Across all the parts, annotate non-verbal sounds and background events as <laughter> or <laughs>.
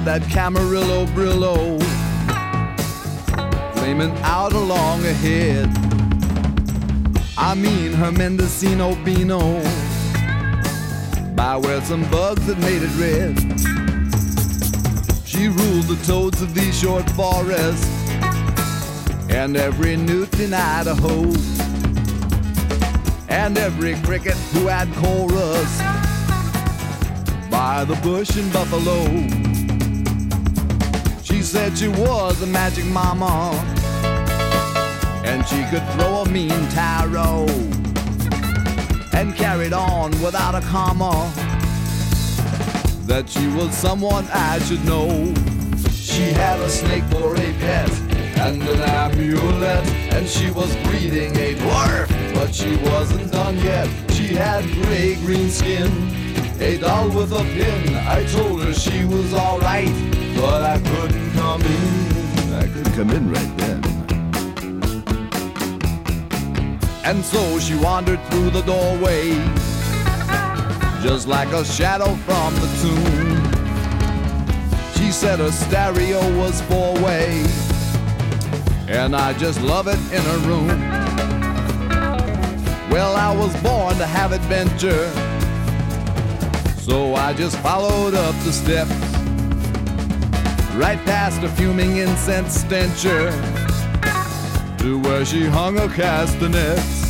Had that Camarillo Brillo flaming out along ahead. I mean her Mendocino Beano by where some bugs had made it red. She ruled the toads of these short forests and every newt in Idaho and every cricket who had chorus by the bush in Buffalo. Said she was a magic mama and she could throw a mean tarot and carried on without a comma that she was someone I should know. She had a snake for a pet and an amulet, and she was breeding a dwarf, but she wasn't done yet. She had gray green skin, a doll with a pin. I told her she was alright, but I couldn't I couldn't come in right then. And so she wandered through the doorway, just like a shadow from the tomb. She said her stereo was four way, and I just love it in her room. Well, I was born to have adventure, so I just followed up the steps, right past a fuming incense stencher to where she hung her castanets.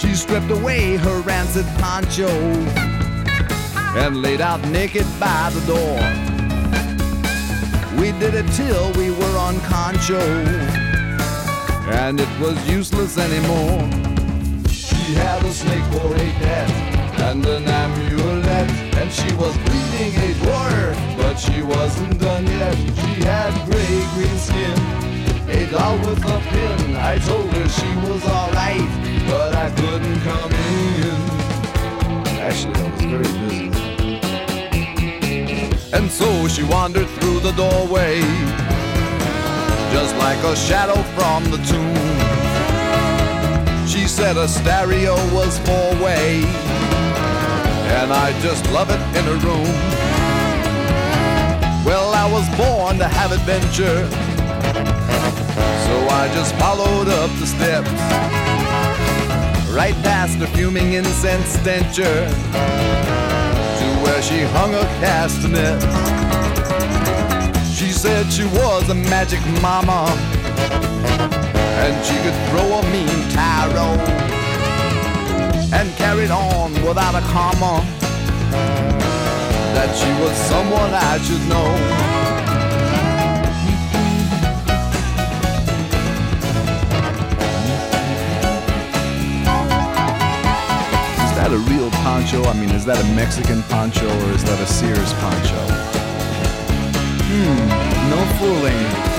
She stripped away her rancid poncho and laid out naked by the door. We did it till we were on concho, and it was useless anymore. She had a snake for a pet and an amulet, she was breeding a dwarf, but she wasn't done yet. She had gray green skin a doll with a pin. I told her she was alright, but I couldn't come in. Actually, I was very busy. And so she wandered through the doorway, just like a shadow from the tomb. She said a stereo was four way, and I just love it in her room. Well, I was born to have adventure. So I just followed up the steps. Right past the fuming incense stencher To where she hung her castanet She said she was a magic mama. And she could throw a mean tarot And carried on without a comma That she was someone I should know Is that a real poncho? I mean, is that a Mexican poncho or is that a Sears poncho? Hmm, no fooling.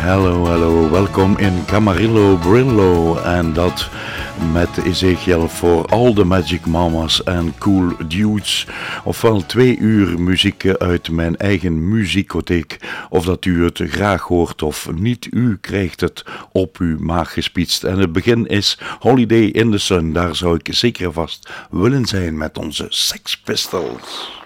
Hallo, hallo, welkom in Camarillo Brillo en dat met Ezekiel voor al de Magic Mamas en Cool Dudes. Ofwel twee uur muziek uit mijn eigen muziekotheek. Of dat u het graag hoort of niet, u krijgt het op uw maag gespietst. En het begin is Holiday in the Sun. Daar zou ik zeker vast willen zijn met onze Sex Pistols.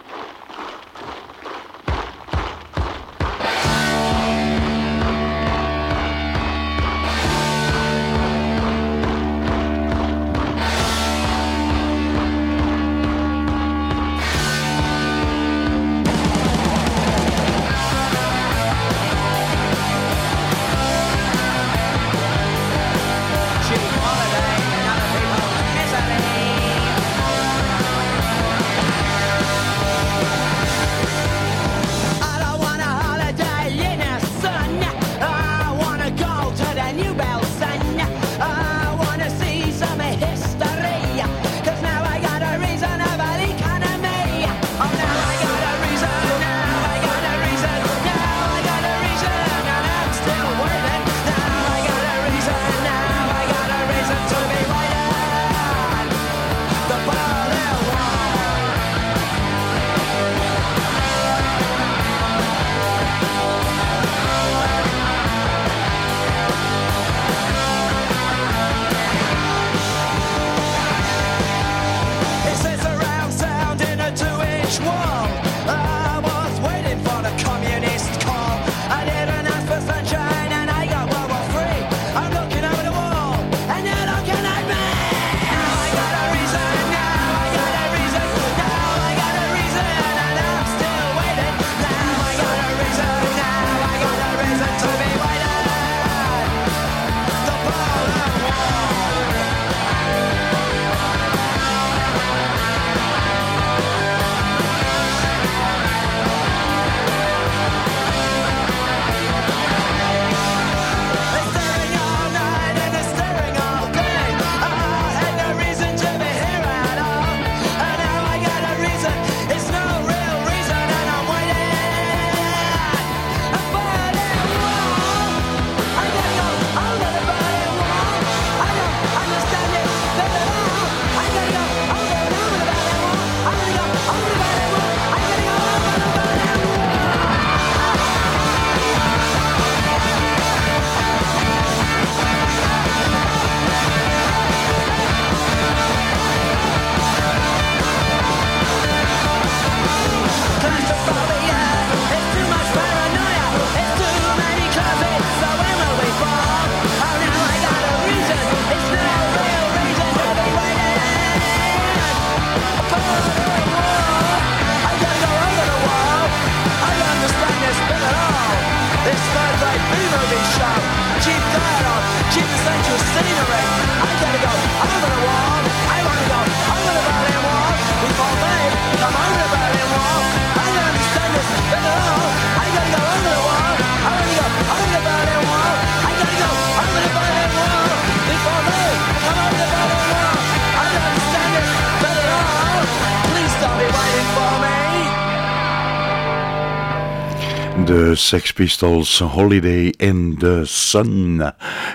De Sex Pistols Holiday in the Sun.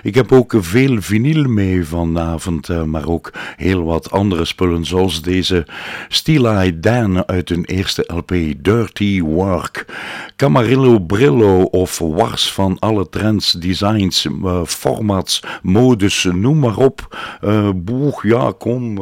Ik heb ook veel vinyl mee vanavond, eh, maar ook heel wat andere spullen, zoals deze Steel Dan uit hun eerste LP Dirty Work. Camarillo Brillo of wars van alle trends, designs, uh, formats, modes, noem maar op. Uh, boeg, ja, kom.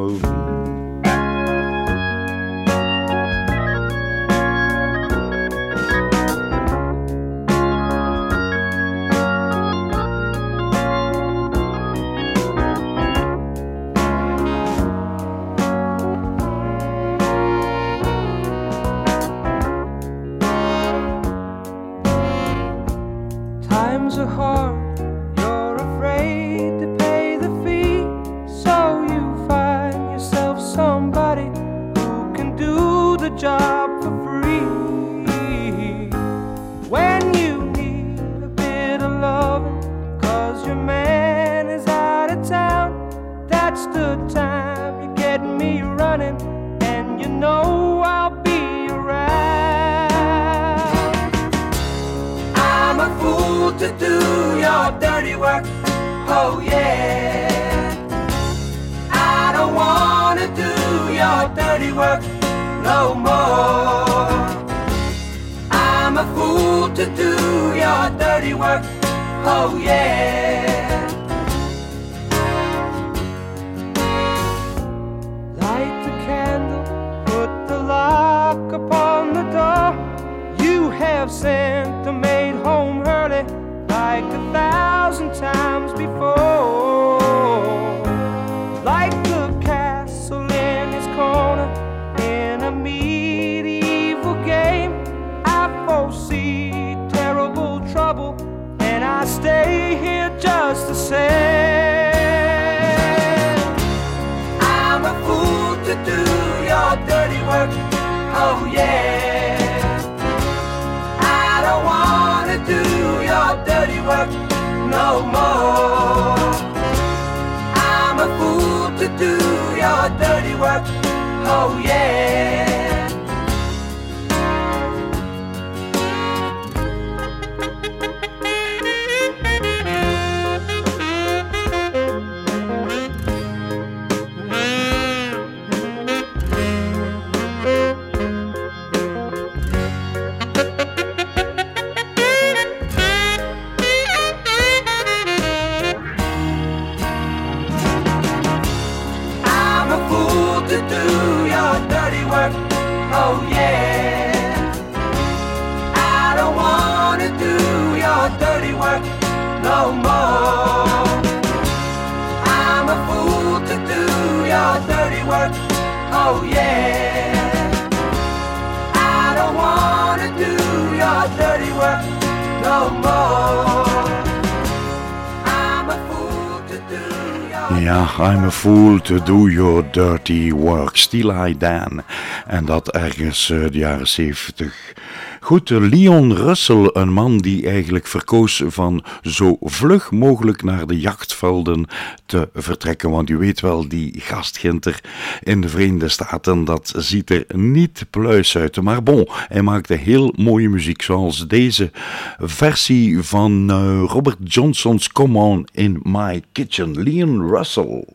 To do your dirty work. Eye Dan. En dat ergens uh, de jaren 70. Goed, Leon Russell, een man die eigenlijk verkoos van zo vlug mogelijk naar de jachtvelden te vertrekken. Want u weet wel, die gastginter in de Verenigde Staten, dat ziet er niet pluis uit. Maar bon, hij maakte heel mooie muziek, zoals deze versie van uh, Robert Johnson's Come On In My Kitchen. Leon Russell.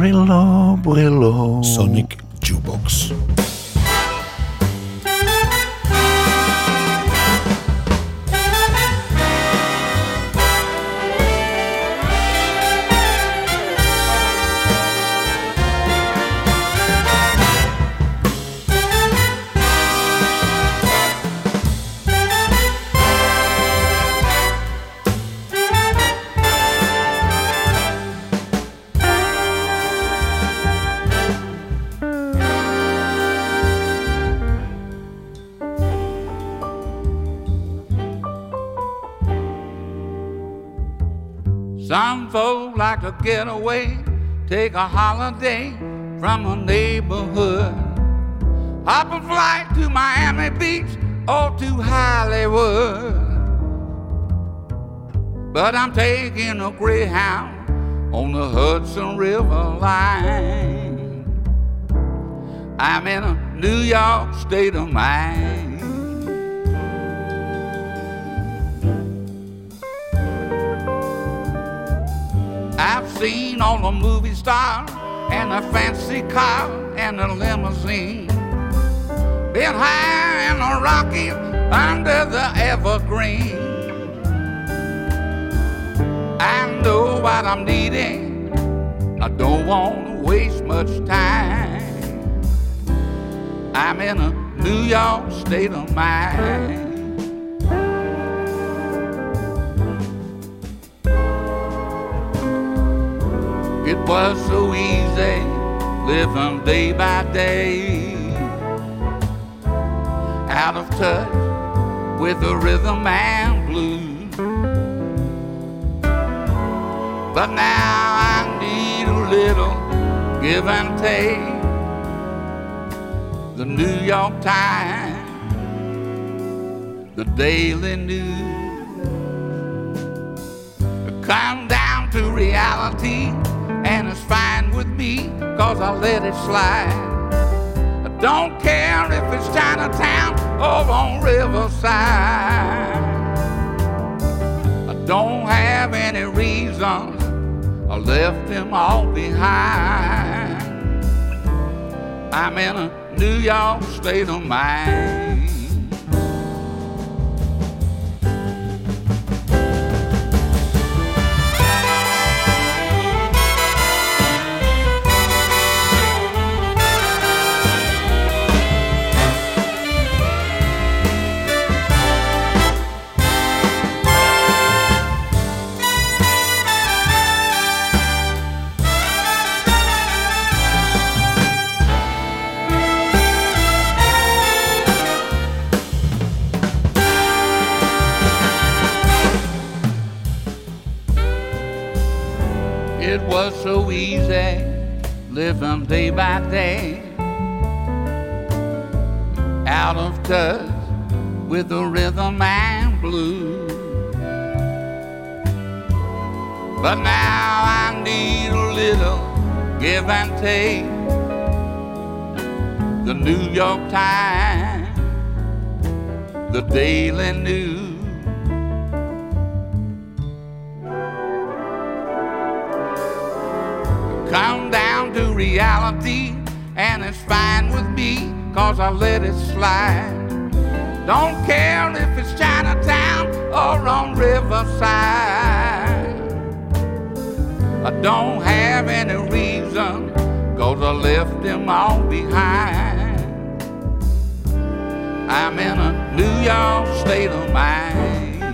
Camarillo take a holiday from a neighborhood. Hop a flight to Miami Beach or to Hollywood. But I'm taking a Greyhound on the Hudson River line. I'm in a New York state of mind. All the movie stars and the fancy car and the limousine. Been high in the Rockies under the evergreen. I know what I'm needing. I don't want to waste much time. I'm in a New York state of mind. Was so easy living day by day, out of touch with the rhythm and blues. But now I need a little give and take. The New York Times, the Daily News, come down to reality it's fine with me, cause I let it slide. I don't care if it's Chinatown or on Riverside. I don't have any reason, I left them all behind. I'm in a New York state of mind. Touch with the rhythm and blues. But now I need a little give and take. The New York Times, the Daily News. come down to reality, and it's fine with me, cause I let it slide. Don't care if it's Chinatown or on Riverside. I don't have any reason, cause I left them all behind. I'm in a New York state of mind.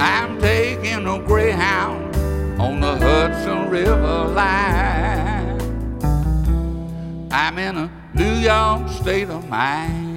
I'm taking a Greyhound on the Hudson River line. I'm in a New York state of mind.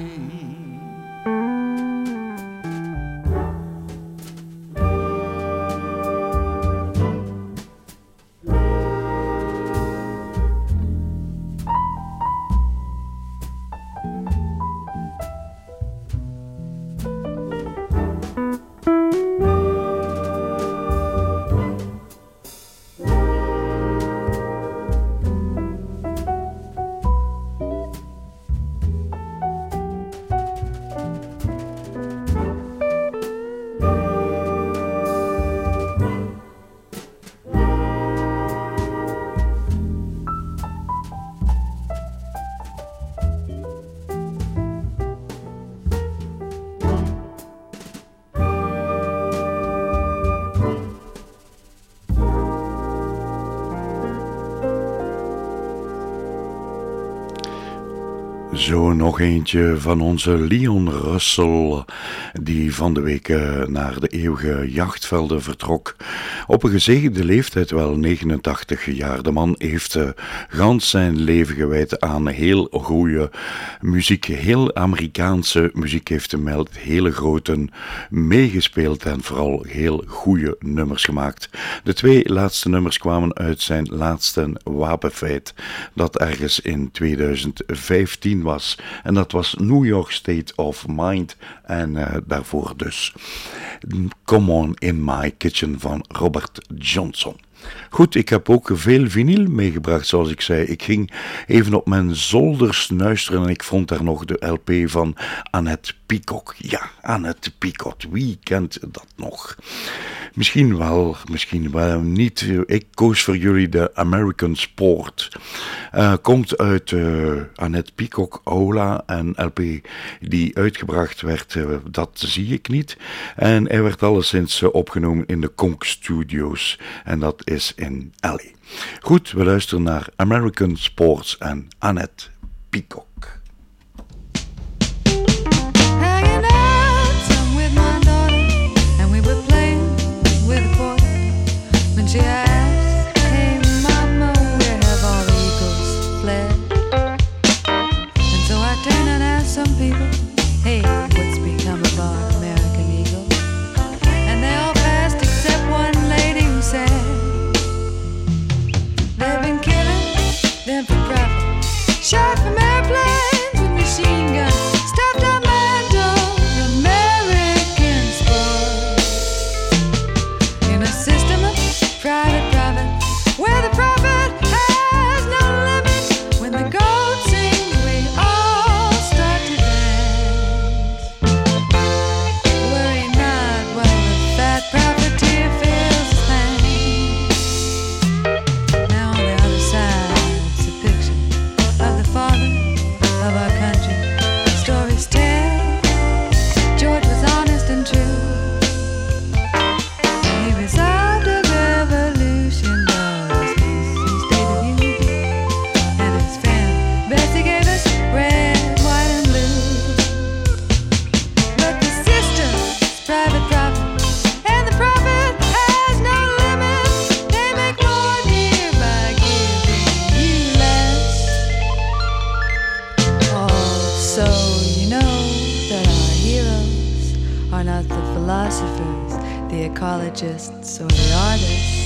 Nog eentje van onze Leon Russell, die van de week eh, naar de eeuwige jachtvelden vertrok. Op een gezegende leeftijd, wel 89 jaar. De man heeft uh, gans zijn leven gewijd aan heel goede muziek. Heel Amerikaanse muziek heeft hem met hele grote meegespeeld en vooral heel goede nummers gemaakt. De twee laatste nummers kwamen uit zijn laatste wapenfeit, dat ergens in 2015 was. En dat was New York State of Mind. En uh, daarvoor dus Come On In My Kitchen van Robert Johnson. Goed, ik heb ook veel vinyl meegebracht, zoals ik zei. Ik ging even op mijn zolder snuisteren en ik vond daar nog de LP van Annette Peacock. Ja, Annette Peacock. Wie kent dat nog? Misschien wel, misschien wel niet. Ik koos voor jullie de American Sport. Uh, komt uit uh, Annette Peacock, Ola, en LP die uitgebracht werd, uh, dat zie ik niet. En hij werd alleszins opgenomen in de Conk Studios. En dat is in LA. Goed, we luisteren naar American Sports en Annette Peacock. będzie philosophers, the ecologists, or the artists.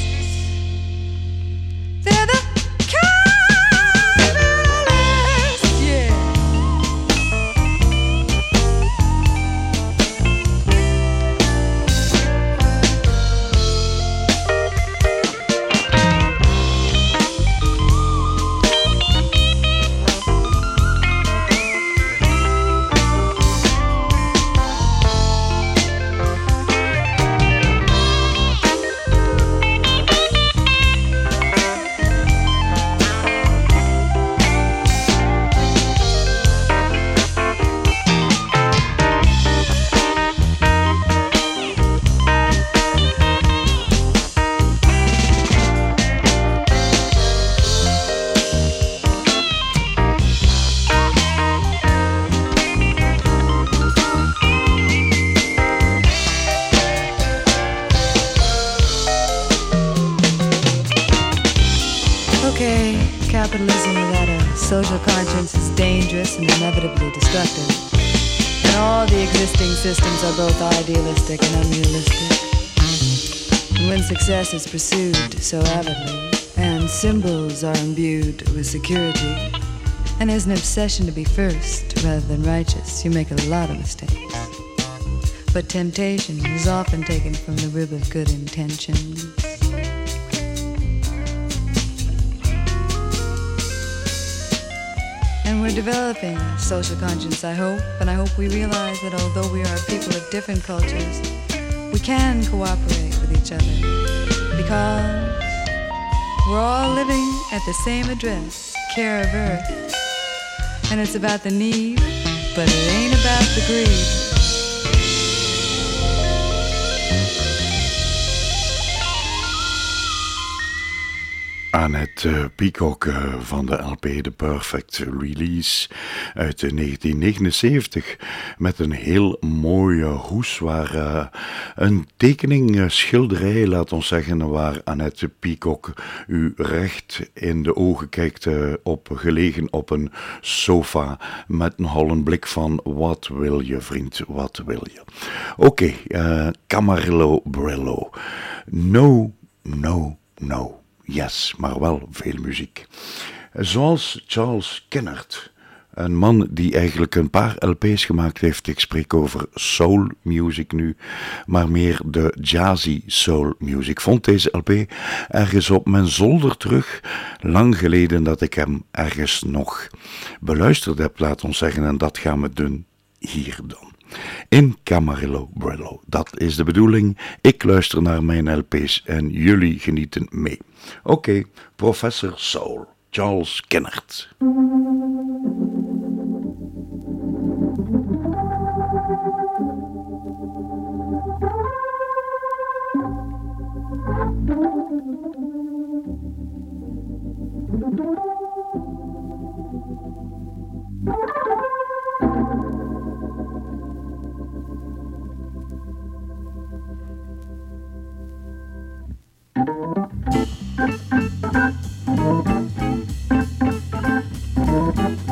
Success is pursued so avidly, and symbols are imbued with security, and there's an obsession to be first rather than righteous, you make a lot of mistakes. But temptation is often taken from the rib of good intentions. And we're developing a social conscience, I hope, and I hope we realize that although we are people of different cultures, we can cooperate each other because we're all living at the same address, care of earth. And it's about the need, but it ain't about the greed. Annette eh, Peacock eh, van de LP The Perfect Release uit 1979 met een heel mooie hoes waar een tekening, schilderij, laat ons zeggen, waar Annette Peacock u recht in de ogen kijkt, op, gelegen op een sofa met nogal een blik van wat wil je vriend, wat wil je. Oké, Camarillo Brillo. No, no, no yes, maar wel veel muziek. Zoals Charles Kennard, een man die eigenlijk een paar LP's gemaakt heeft. Ik spreek over soul music nu, maar meer de jazzy soul music. Vond deze LP ergens op mijn zolder terug, lang geleden dat ik hem ergens nog beluisterd heb, laat ons zeggen, en dat gaan we doen hier dan in Camarillo Brillo. Dat is de bedoeling. Ik luister naar mijn LP's en jullie genieten mee. Oké, okay, professor Soul, Charles Kennert. Thank you.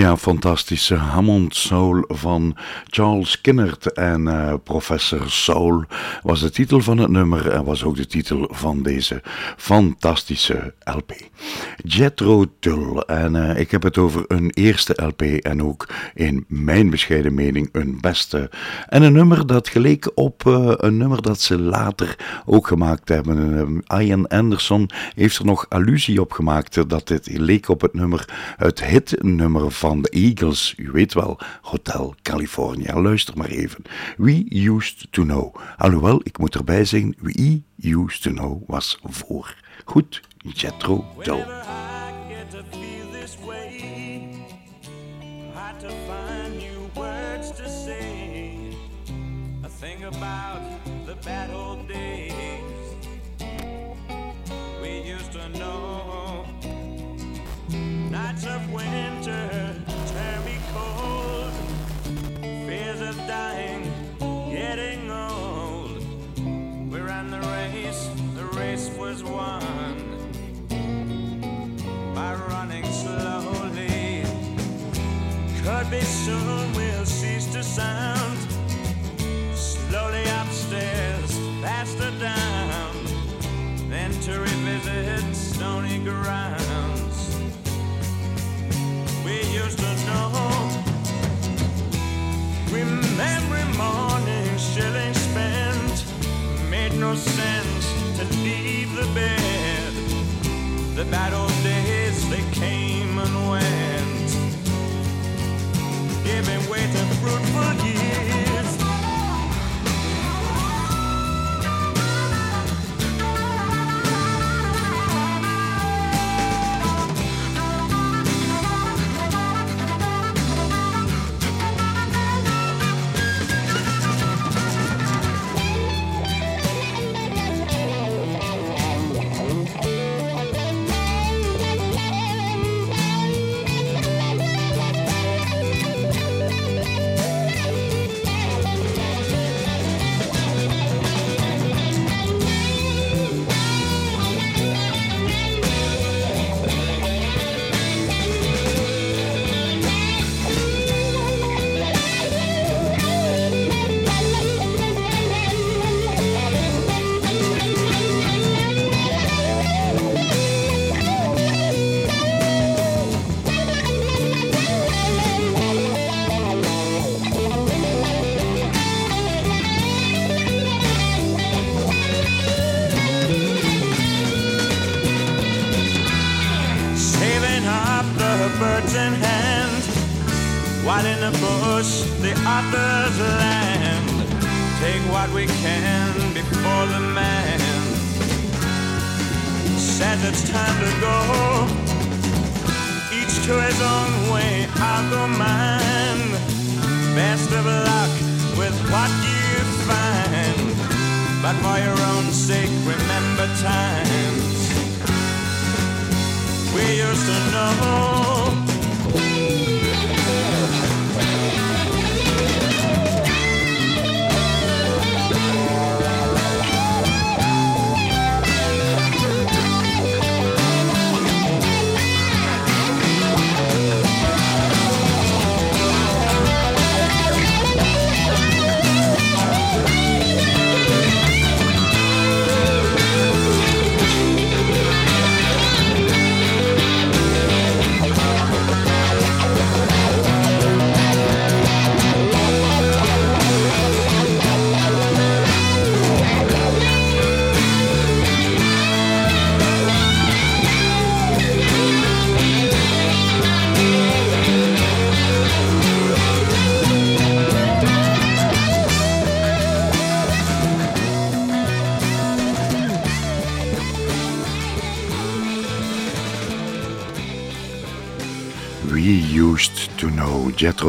Ja, fantastische Hammond Soul van Charles Kinnert en uh, Professor Soul was de titel van het nummer en was ook de titel van deze fantastische LP. Jethro Tull en uh, ik heb het over een eerste LP en ook in mijn bescheiden mening een beste. En een nummer dat geleek op uh, een nummer dat ze later ook gemaakt hebben. Ian Anderson heeft er nog allusie op gemaakt dat dit leek op het nummer, het hitnummer van de Eagles. U weet wel, Hotel California. Luister maar even. We used to know. Alhoewel, ik moet erbij zeggen, we used to know was voor. Goed, Jethro Tull. No sense to leave the bed. The bad old days, they came and went, giving way to fruitful years.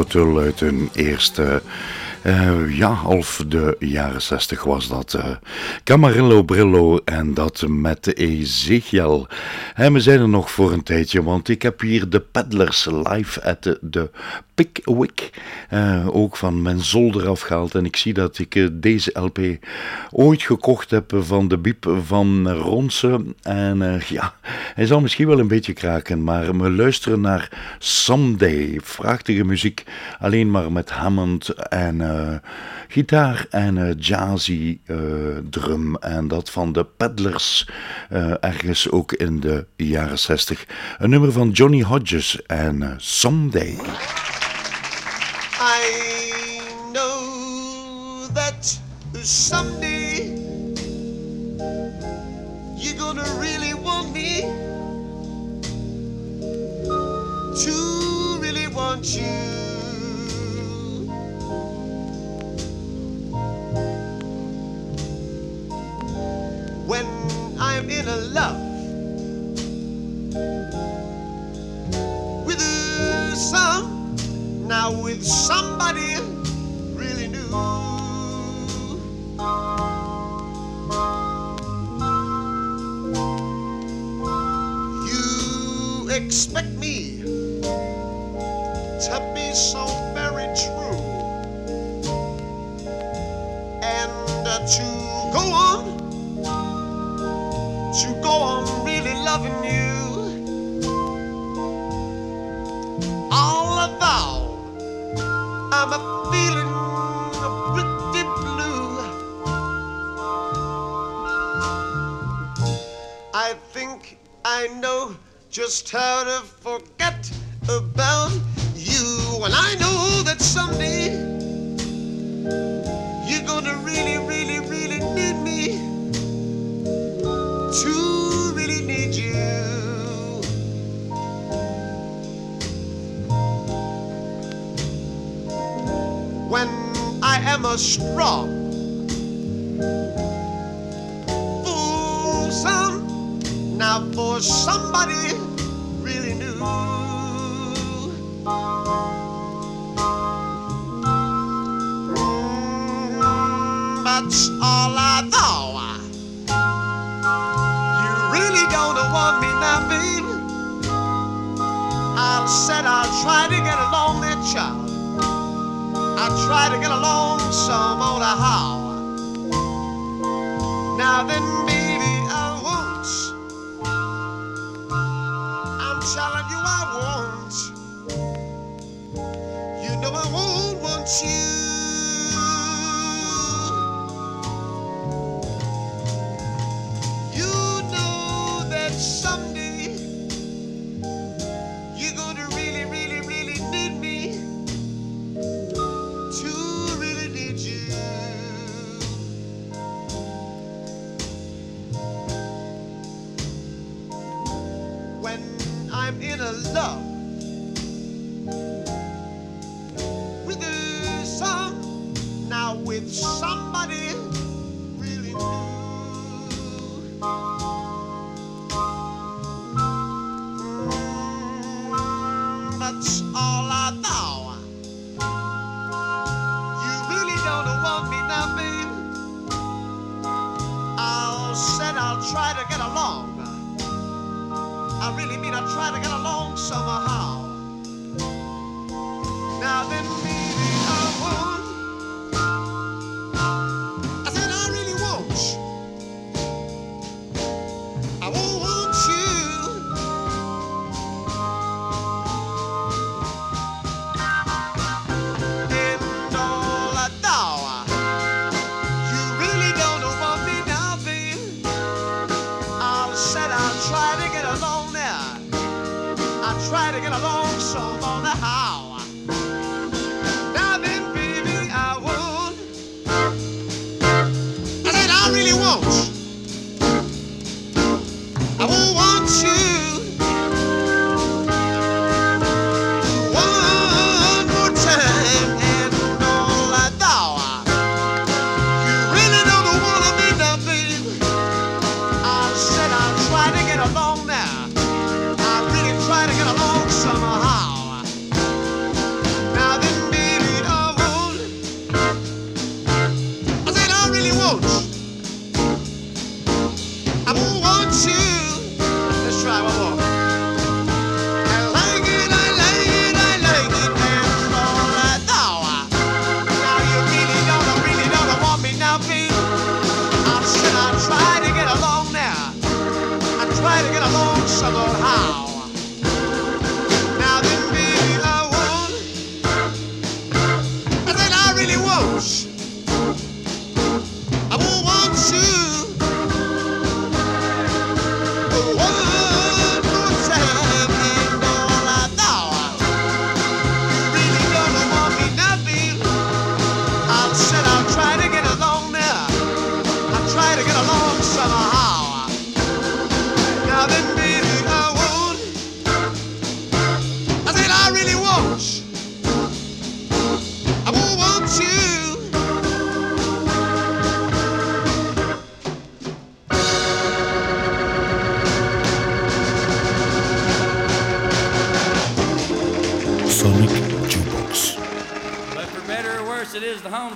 Tul uit hun eerste... Eh, ja, half de jaren zestig was dat. Eh, Camarillo Brillo en dat met Ezekiel. En we zijn er nog voor een tijdje, want ik heb hier de Peddlers live at de Pickwick, uh, ook van mijn zolder afgehaald. En ik zie dat ik eh, deze LP ooit gekocht heb van de biep van Ronse. En eh, ja, hij zal misschien wel een beetje kraken, maar we luisteren naar Someday. Prachtige muziek, alleen maar met Hammond en gitaar en jazzy drum. En dat van de Peddlers, ergens ook in de jaren 60. Een nummer van Johnny Hodges en Someday. I know that someday you're gonna reach.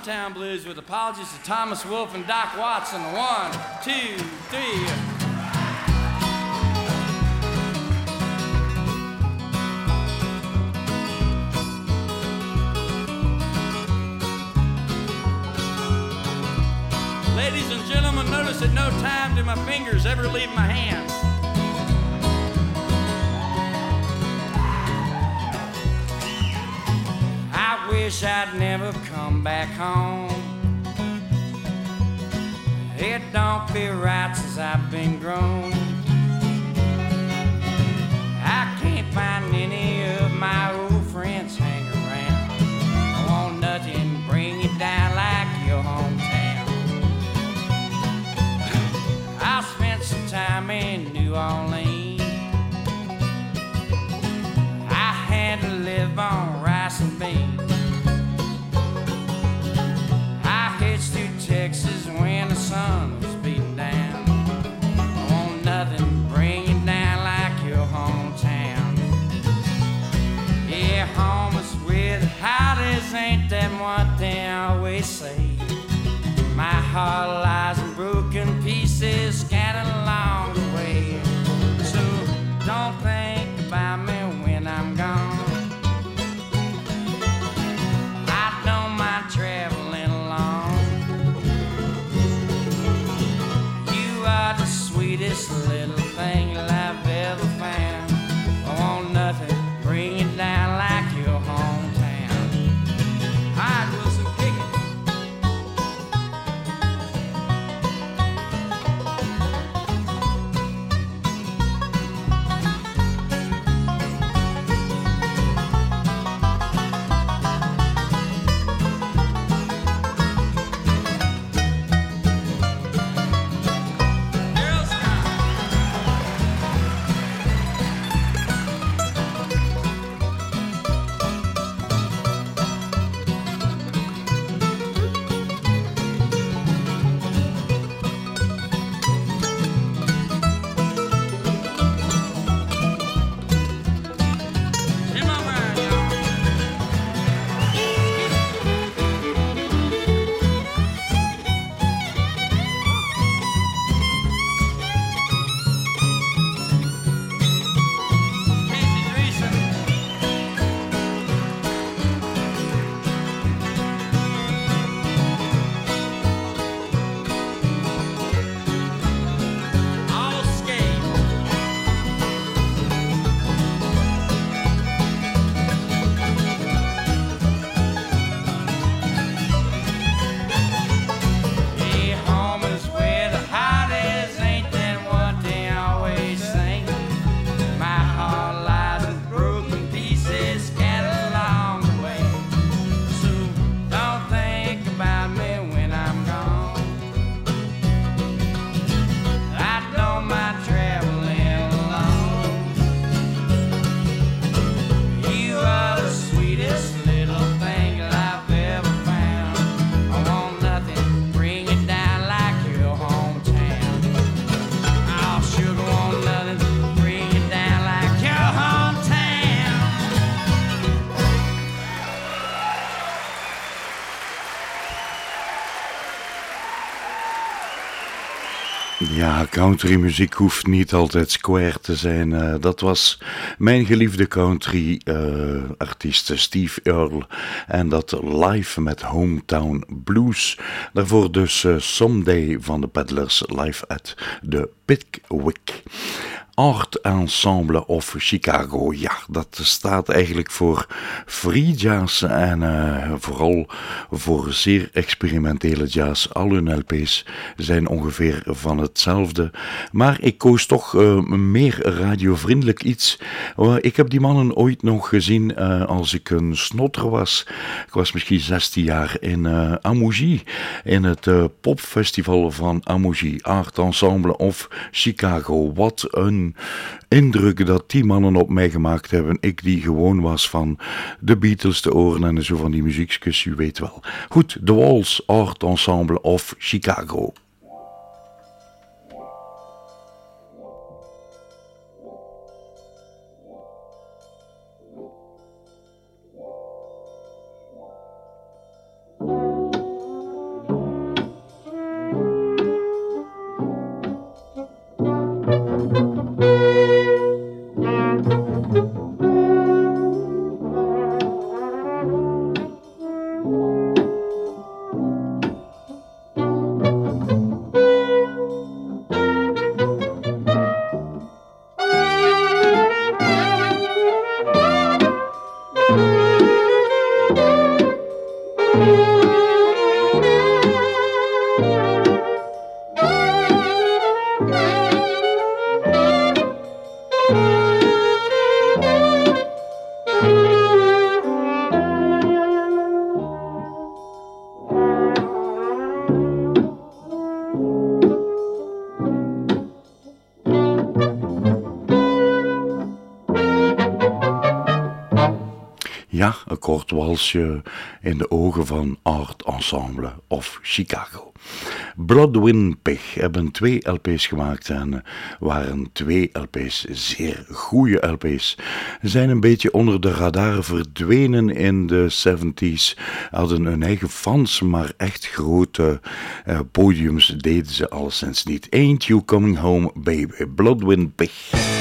Hometown Blues with apologies to Thomas Wolfe and Doc Watson. One, two, three. Country-muziek hoeft niet altijd square te zijn. Eh, dat was mijn geliefde country eh, uh, artiest Steve Earle. En dat live met Hometown Blues. Daarvoor dus eh, Someday van de Peddlers live at de Pickwick. Art Ensemble of Chicago. Ja, dat staat eigenlijk voor free jazz en uh, vooral voor zeer experimentele jazz. Al hun LP's zijn ongeveer van hetzelfde. Maar ik koos toch uh, meer radiovriendelijk iets. Uh, ik heb die mannen ooit nog gezien als ik een snotter was. Ik was misschien 16 jaar in uh, in het popfestival van Amougy, Art Ensemble of Chicago. Wat een indruk dat die mannen op mij gemaakt hebben. Ik die gewoon was van de Beatles, de oren en zo van die muziekjes, u weet wel. Goed, The Walls Art Ensemble of Chicago. Kort walsje in de ogen van Art Ensemble of Chicago. Bloodwind Pig hebben twee LP's gemaakt en waren twee LP's, zeer goede LP's. Zijn een beetje onder de radar verdwenen in de 70s, hadden hun eigen fans, maar echt grote uh, podiums deden ze alleszins niet. Ain't You Coming Home Baby, Bloodwind Pig.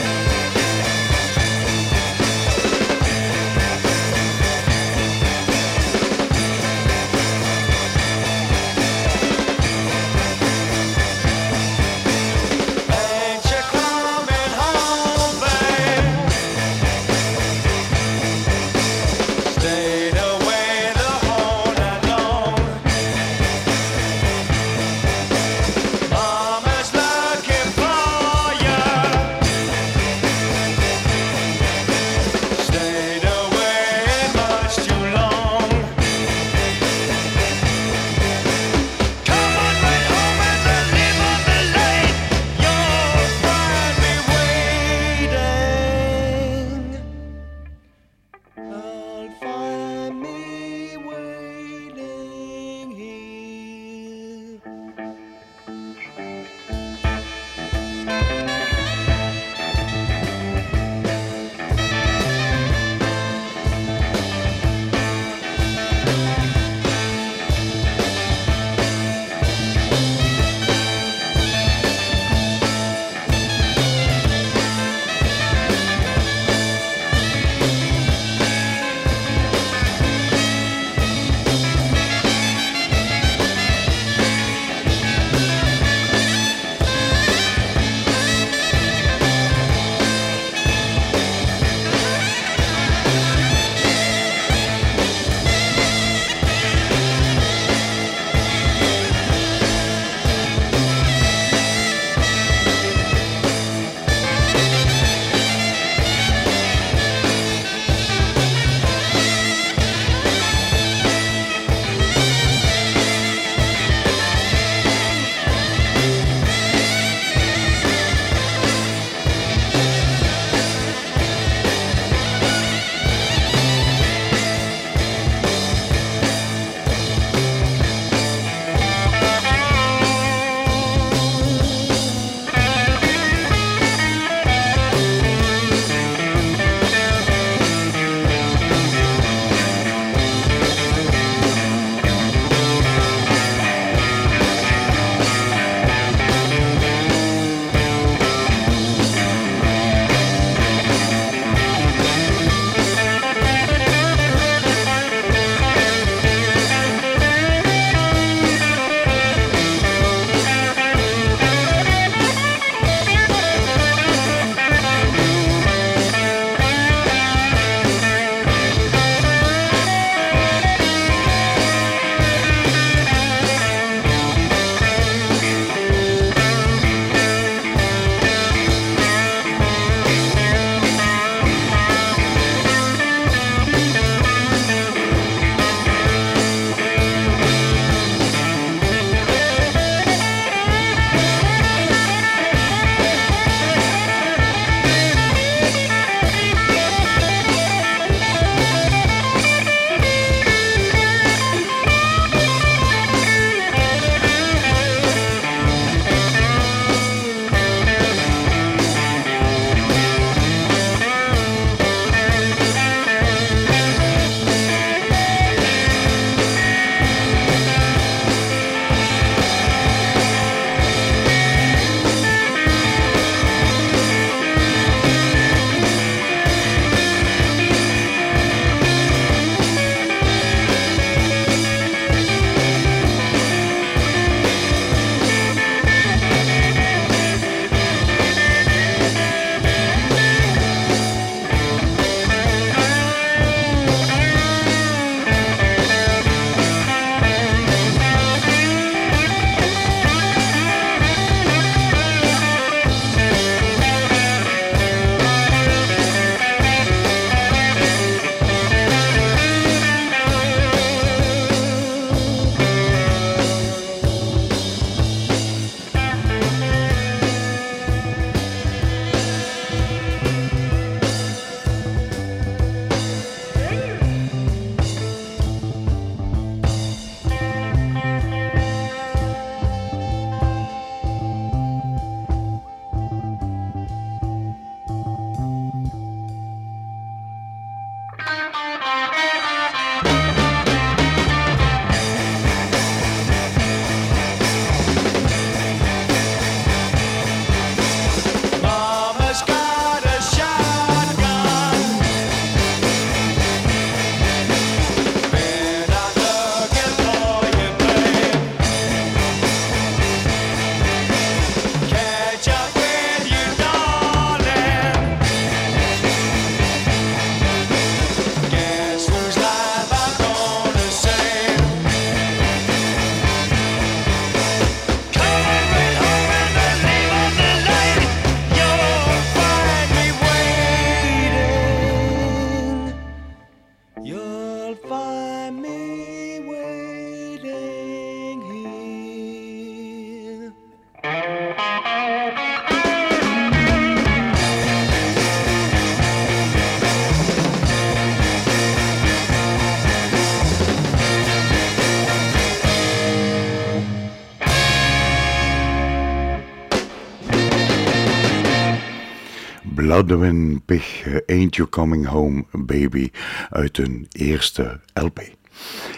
Bloodwin Pig, Ain't You Coming Home Baby, uit hun eerste LP.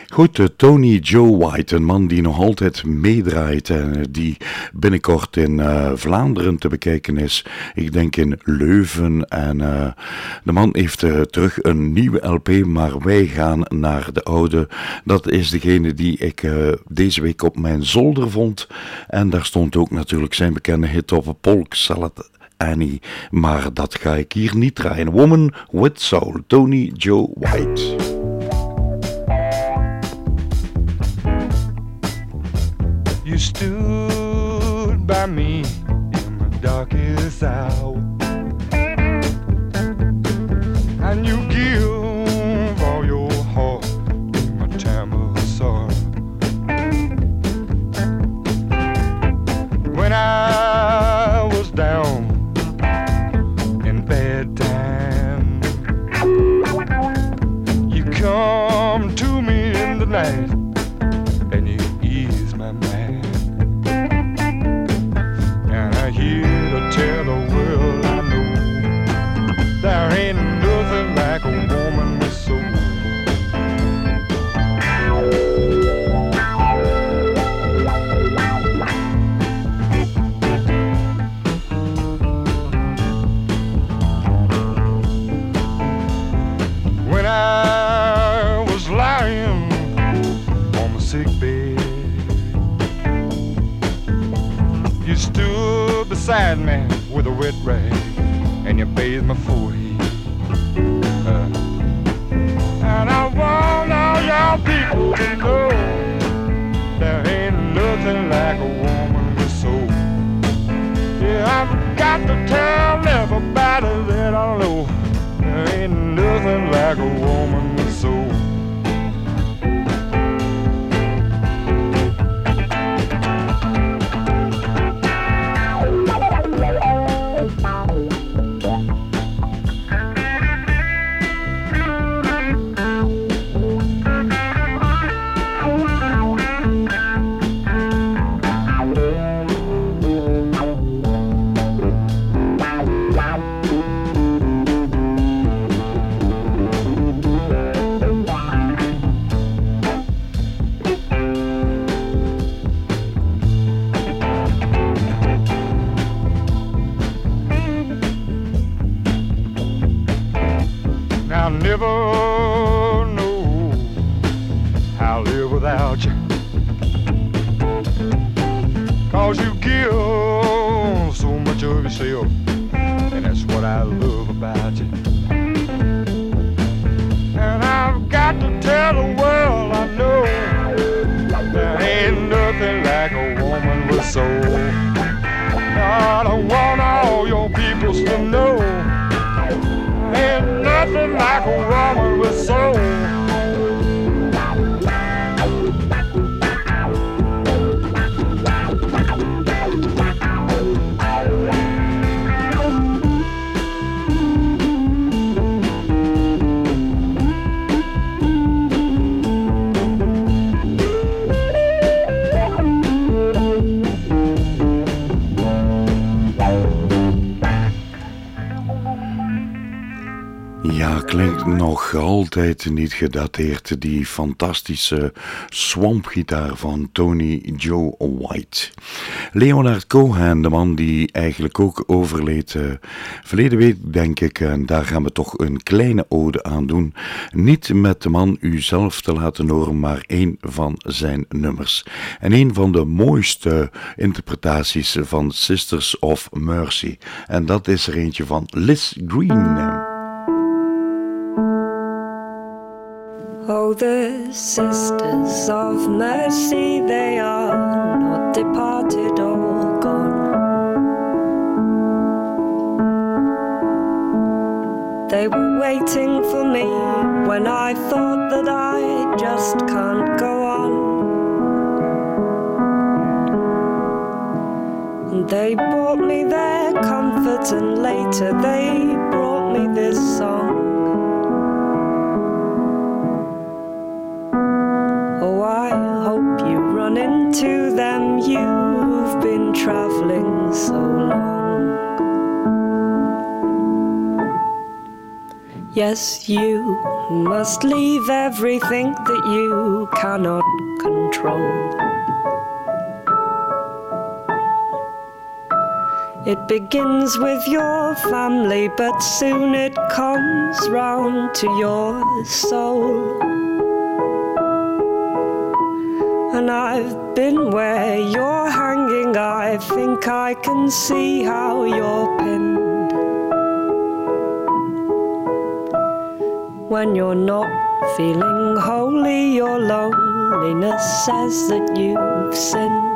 Goed, eh, Tony Joe White, een man die nog altijd meedraait en eh, die binnenkort in uh, Vlaanderen te bekijken is. Ik denk in Leuven. En de man heeft terug een nieuwe LP, maar wij gaan naar de oude. Dat is degene die ik deze week op mijn zolder vond. En daar stond ook natuurlijk zijn bekende hit op Polk Salad Annie. Maar dat ga ik hier niet draaien. Woman with Soul, Tony Joe White. You stood by me in my darkest hour, niet gedateerd, die fantastische swampgitaar van Tony Joe White. Leonard Cohen, de man die eigenlijk ook overleed uh, verleden week, denk ik, en daar gaan we toch een kleine ode aan doen. Niet met de man u zelf te laten horen, maar een van zijn nummers. En een van de mooiste interpretaties van Sisters of Mercy. En dat is er eentje van Liz Green. The sisters of mercy, they are not departed or gone. They were waiting for me when I thought that I just can't go on. And they brought me their comfort, and later they brought me this song. Yes, you must leave everything that you cannot control. It begins with your family, but soon it comes round to your soul. And I've been where you're hanging, I think I can see how you're when you're not feeling holy, your loneliness says that you've sinned.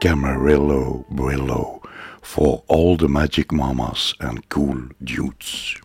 Camarillo Brillo for all the magic mamas and cool dudes.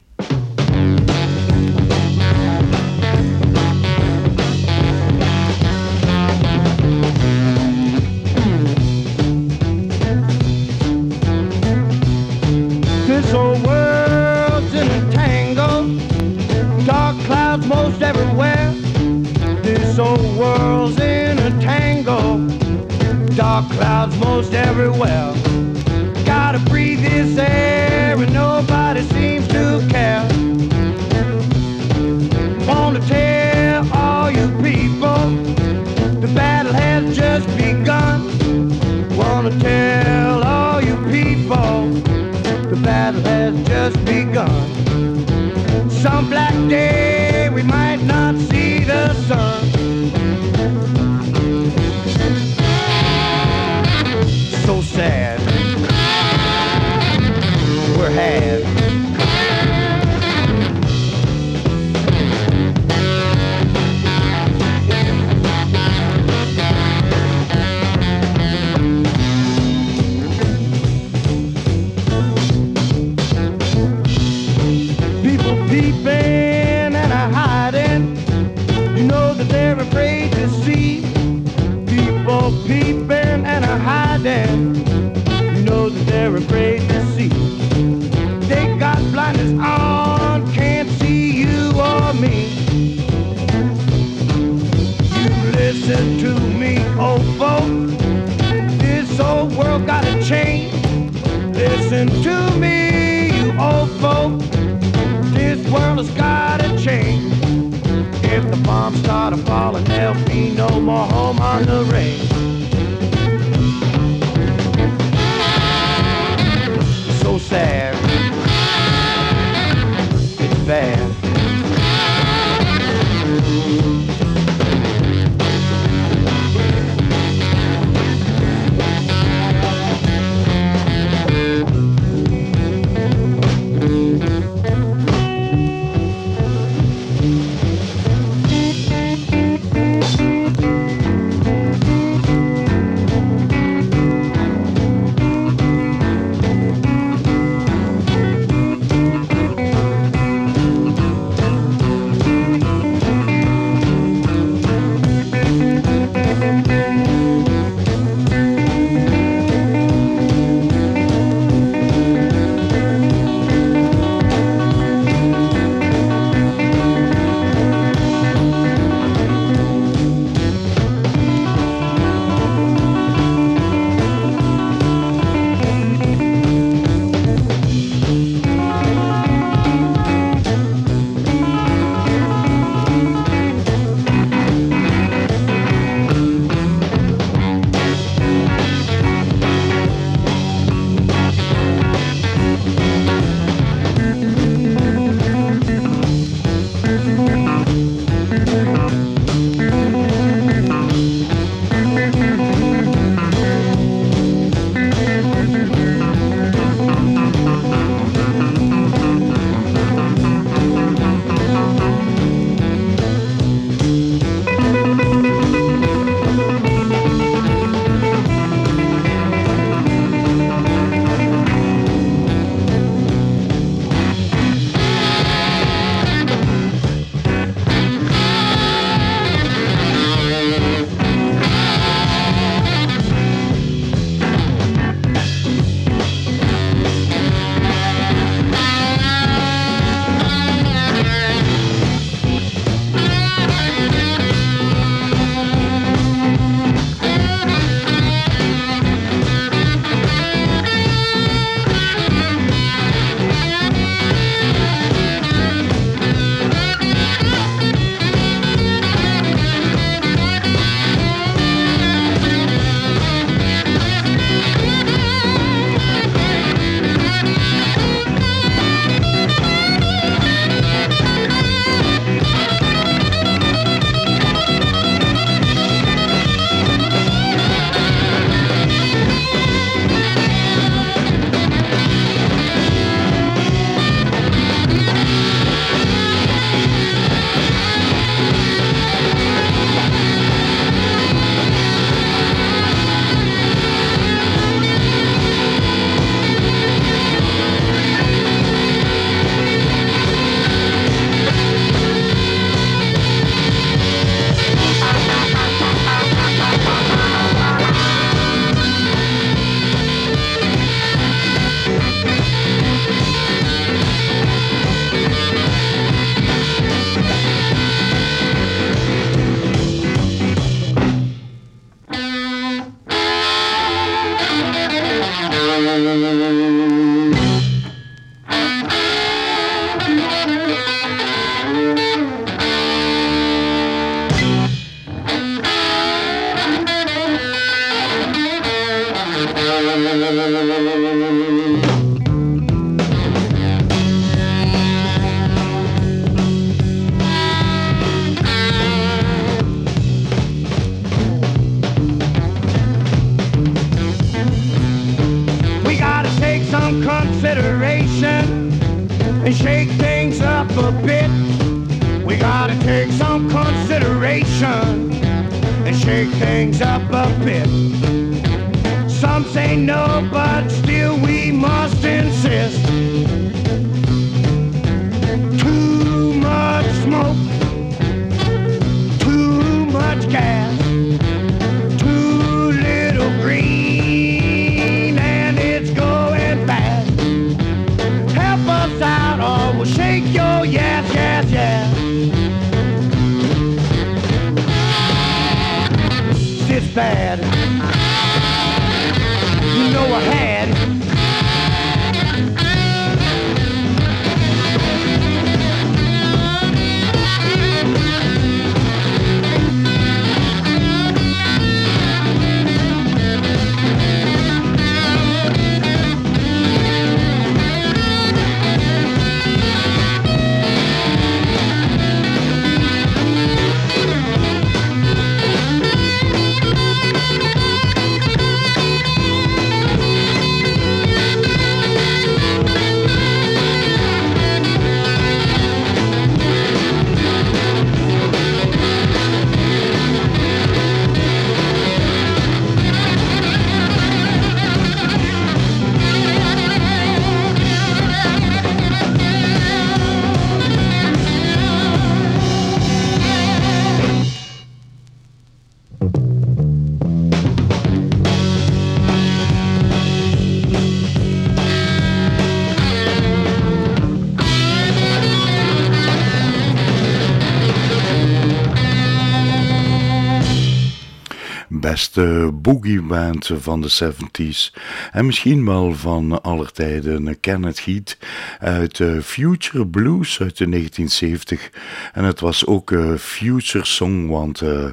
Beste boogieband van de 70s. En misschien wel van aller tijden Kenneth Heat uit uh, Future Blues uit de 1970. En het was ook een future song, want uh,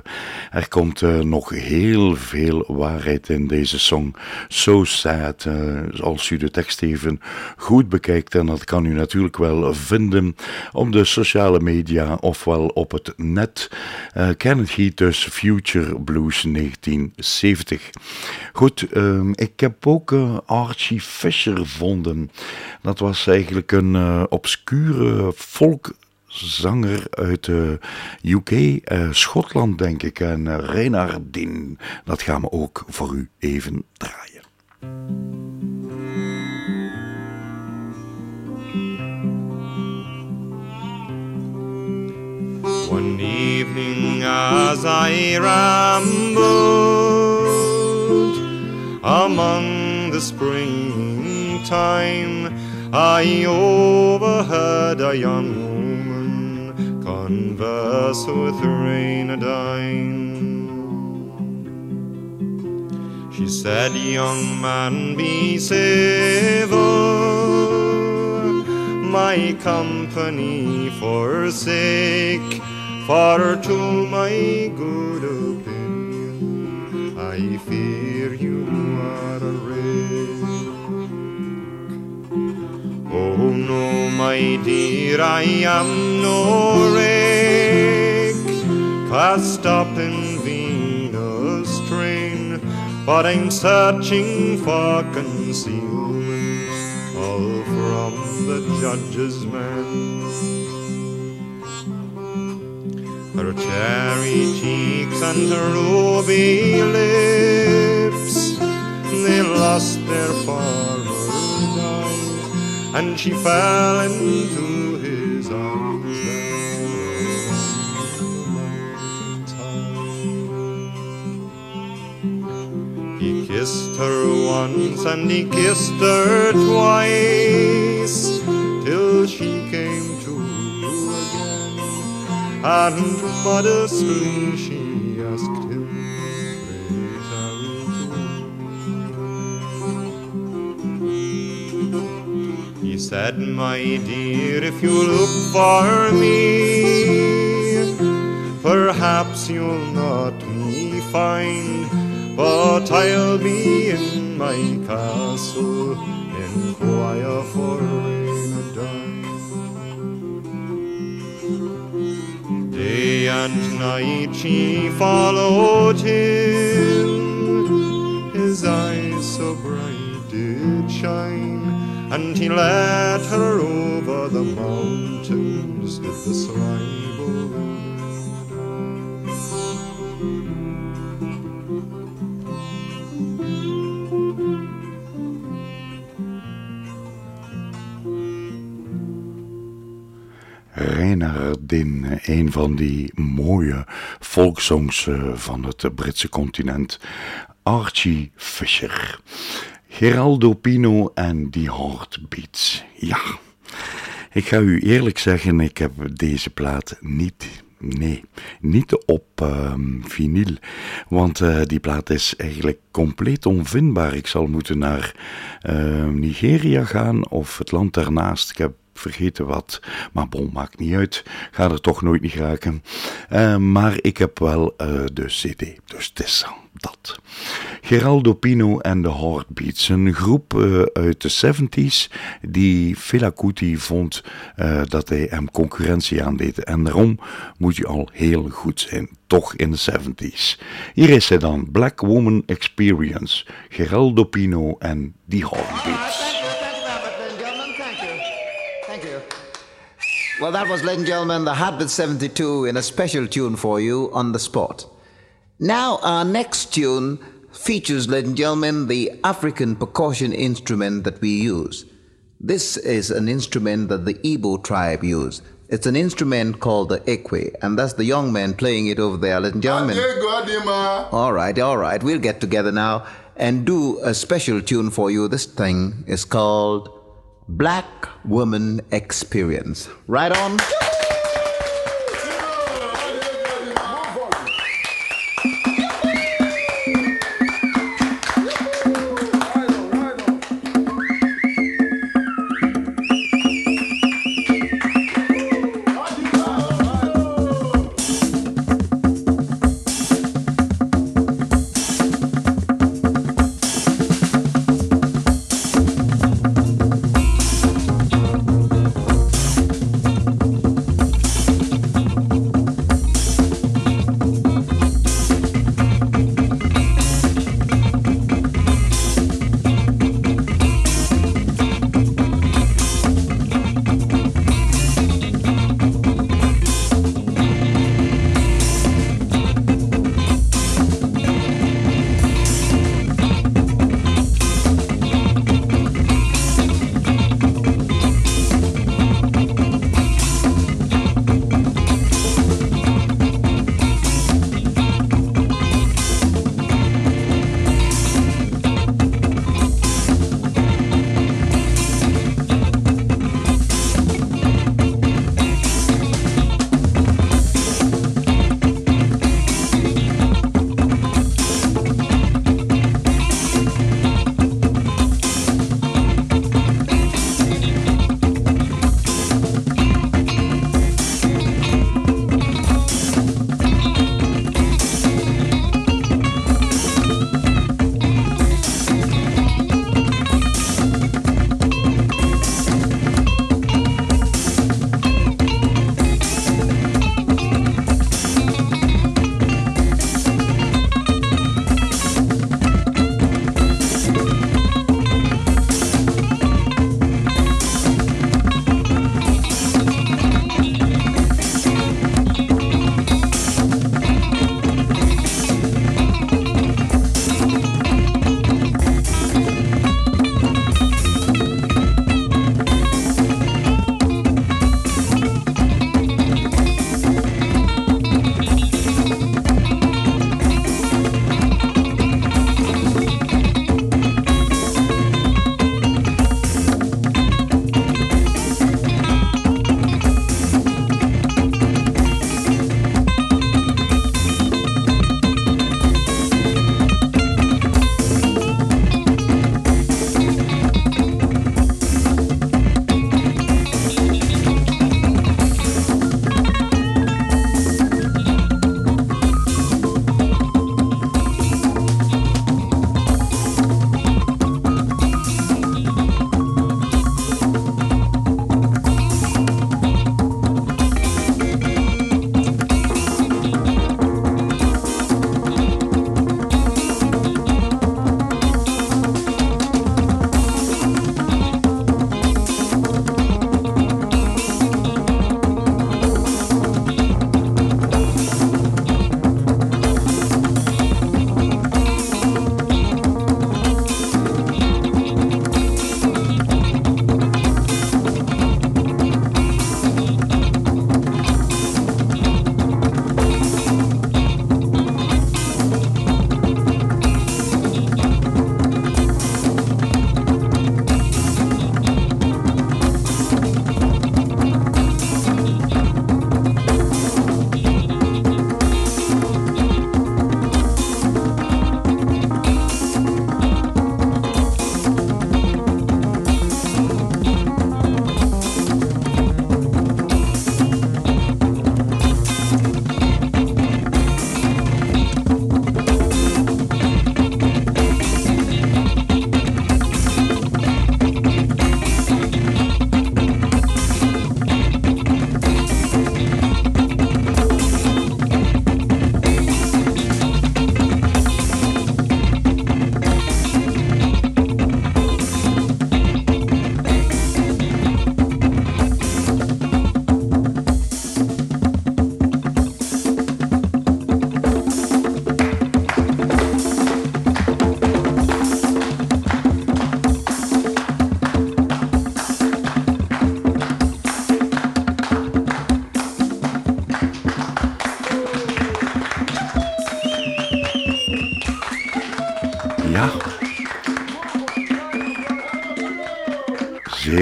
er komt nog heel veel waarheid in deze song. So sad, als u de tekst even goed bekijkt. En dat kan u natuurlijk wel vinden op de sociale media ofwel op het net. Kenneth Heat dus Future Blues 1970. Goed, um, ik heb ook uh, Archie Fisher gevonden. Dat was eigenlijk een uh, obscure volkzanger uit de uh, UK, uh, Schotland denk ik. En uh, dat gaan we ook voor u even draaien. One evening as I rambled among the springtime, I overheard a young woman converse with Reynardine. She said, Young man, be civil, my company forsake for to my good opinion, I fear you are a rake. Oh no, my dear, I am no rake, cast up in Venus' train, but I'm searching for concealment all from the judge's man. Her cherry cheeks and her ruby lips, they lost their former dye, and she fell into his arms. He kissed her once and he kissed her twice, till she came and modestly she asked him, He said, My dear, if you look for me, perhaps you'll not me find, but I'll be in my castle, inquire for Day and night she followed him, his eyes so bright did shine, and he led her over the mountains with the slime Reinhardin, een van die mooie volkssongs van het Britse continent. Archie Fisher, Geraldo Pino en die Heartbeats. Ja, ik ga u eerlijk zeggen, ik heb deze plaat niet Nee, niet op uh, vinyl, want uh, die plaat is eigenlijk compleet onvindbaar. Ik zal moeten naar uh, Nigeria gaan of het land daarnaast. Ik heb vergeten wat. Maar bon, maakt niet uit. Ga er toch nooit niet raken. Uh, maar ik heb wel uh, de CD. Dus het is dat. Geraldo Pino en de Heartbeats. Een groep uh, uit de 70s die Fela vond dat hij hem concurrentie aandeed. En daarom moet je al heel goed zijn. Toch in de 70s. Hier is hij dan. Black Woman Experience. Geraldo Pino en die Heartbeats. Well, that was, ladies and gentlemen, the Heartbeat 72 in a special tune for you on the spot. Now, our next tune features, ladies and gentlemen, the African percussion instrument that we use. This is an instrument that the Igbo tribe use. It's an instrument called the ekwe, and that's the young man playing it over there, ladies and gentlemen. All right, all right, we'll get together now and do a special tune for you. This thing is called Black Woman Experience. Right on.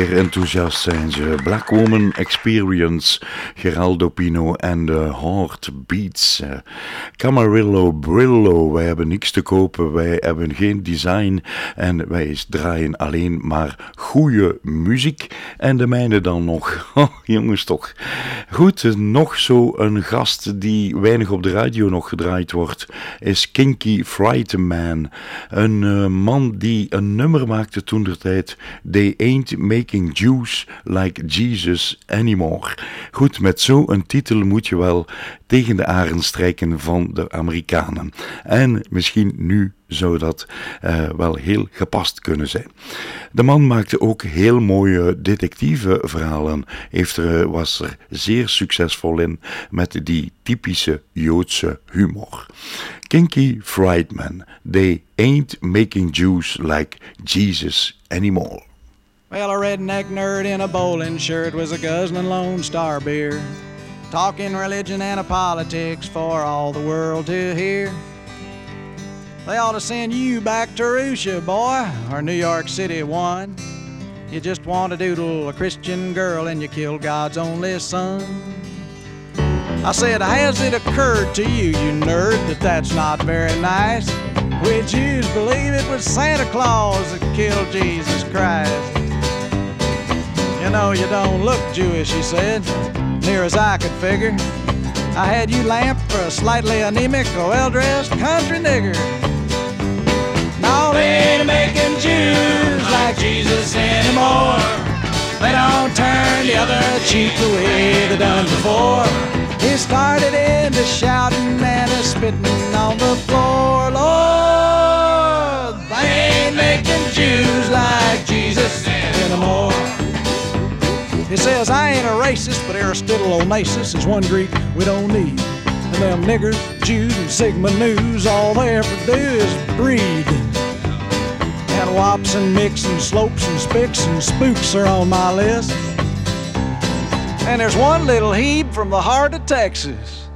Enthousiast zijn ze. Black Woman Experience, Geraldo Pino en de Heartbeats. Camarillo Brillo, wij hebben niks te kopen, wij hebben geen design en wij draaien alleen maar goede muziek. En de mijne dan nog. <laughs> Oh, jongens toch. Goed, nog zo een gast die weinig op de radio nog gedraaid wordt, is Kinky Fright Man. Een uh, man die een nummer maakte toen der tijd. They ain't making Jews like Jesus anymore. Goed, met zo'n titel moet je wel tegen de aren strijken van de Amerikanen. En misschien nu zou dat uh, wel heel gepast kunnen zijn. De man maakte ook heel mooie detectieve verhalen, heeft er, was er zeer succesvol in met die typische Joodse humor. Kinky Friedman, they ain't making Jews like Jesus anymore. Well, a redneck nerd in a bowling shirt was a guzzling Lone Star beer, talking religion and politics for all the world to hear. They ought to send you back to Russia, boy, or New York City one. You just want to doodle a Christian girl and you kill God's only son. I said, has it occurred to you, you nerd, that that's not very nice? We Jews believe it was Santa Claus that killed Jesus Christ. You know, you don't look Jewish, he said, near as I could figure. I had you lamped for a slightly anemic, well-dressed country nigger. Now they ain't making Jews like Jesus anymore. They don't turn the other cheek the way they done before. He started into shouting and a spitting on the floor. Lord, they ain't making Jews like Jesus anymore. He says, I ain't a racist, but Aristotle Onassis is one Greek we don't need. And them niggers, Jews, and Sigma News, all they ever do is breed. And wops and mix and slopes and spicks and spooks are on my list. And there's one little heap from the heart of Texas.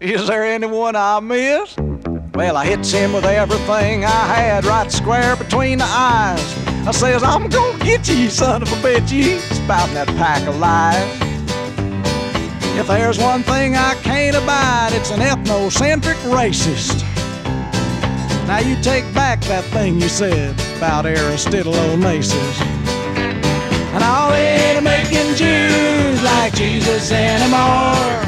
Is there anyone I missed? Well, I hits him with everything I had right square between the eyes. I says, I'm gonna get you, son of a bitch. You spouting that pack of lies. If there's one thing I can't abide, it's an ethnocentric racist. Now you take back that thing you said about Aristotle Onassis. And all ain't making Jews like Jesus anymore.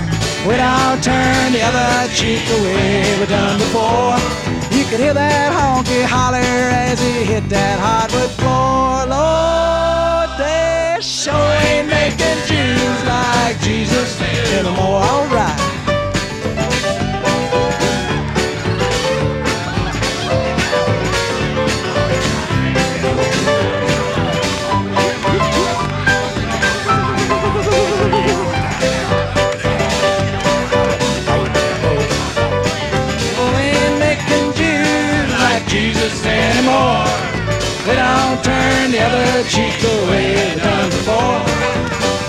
We don't turn the other cheek the way we done before. Could hear that honky holler as he hit that hardwood floor. Lord, they sure ain't making Jews like Jesus anymore. All right. Anymore. They don't turn the other cheek the way they done before.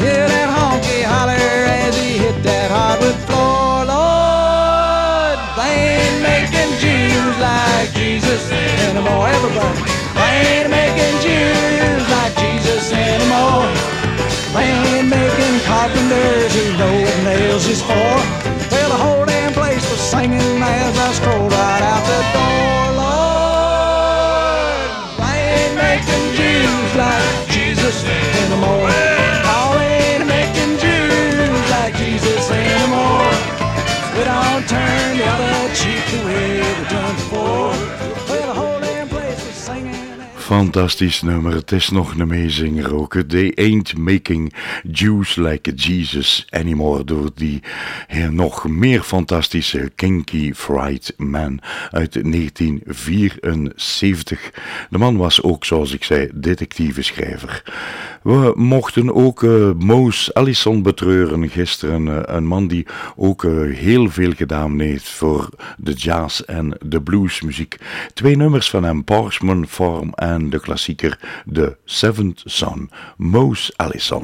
Hear that honky holler as he hit that hardwood floor. Lord, they ain't making Jews like Jesus anymore. Everybody, they ain't making Jews like Jesus anymore. They ain't making carpenters who know what nails is for. Well, the whole damn place was singing as I strolled right out the door. Turn the other cheek the way we Fantastisch nummer, het is nog een meezinger ook. They ain't making Jews like Jesus anymore. Door die nog meer fantastische Kinky Fried Man uit 1974. De man was ook, zoals ik zei, detectiveschrijver. We mochten ook uh, Allison betreuren gisteren. Uh, een man die ook heel veel gedaan heeft voor de jazz en de bluesmuziek. Twee nummers van hem, Parchman Farm en de klassieker The Seventh Son, Moos Allison.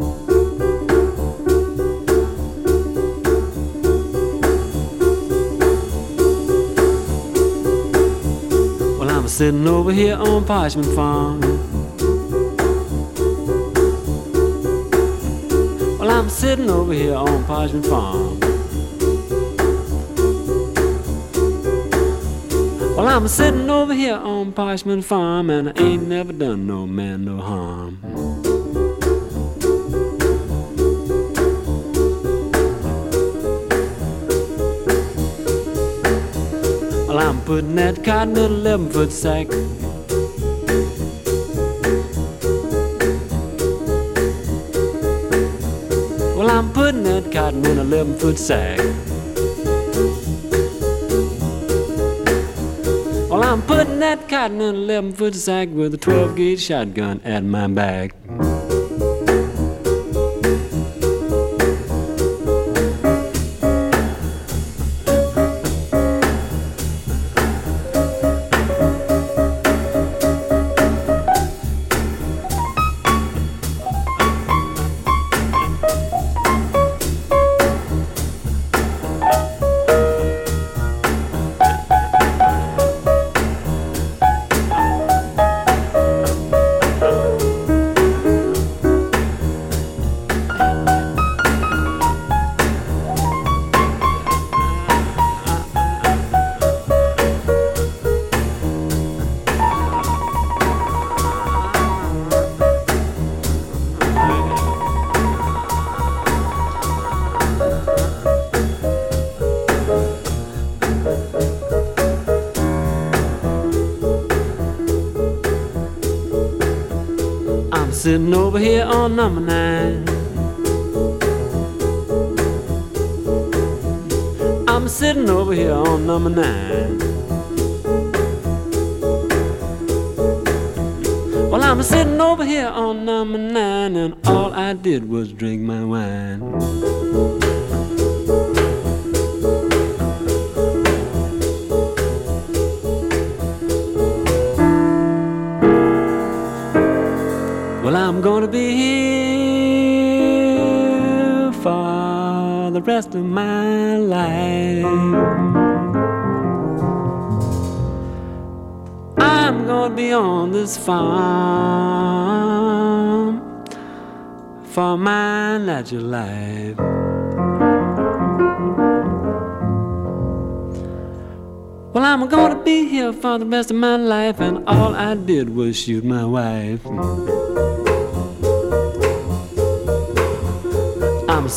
Well, I'm sitting over here on Parchman Farm. sitting over here on Parchment Farm. Well, I'm sitting over here on Parchman Farm, and I ain't never done no man no harm. Well, I'm putting that cotton in a 11 foot sack. Well, I'm putting that cotton in a 11 foot sack. I'm putting that cotton in a 11 foot sack with a 12 gauge shotgun at my back. Sitting over here on number nine. I'm sitting over here on number nine. Well, I'm sitting over here on number nine, and all I did was drink my wine. Gonna be here for the rest of my life. I'm gonna be on this farm for my natural life. Well, I'm gonna be here for the rest of my life, and all I did was shoot my wife.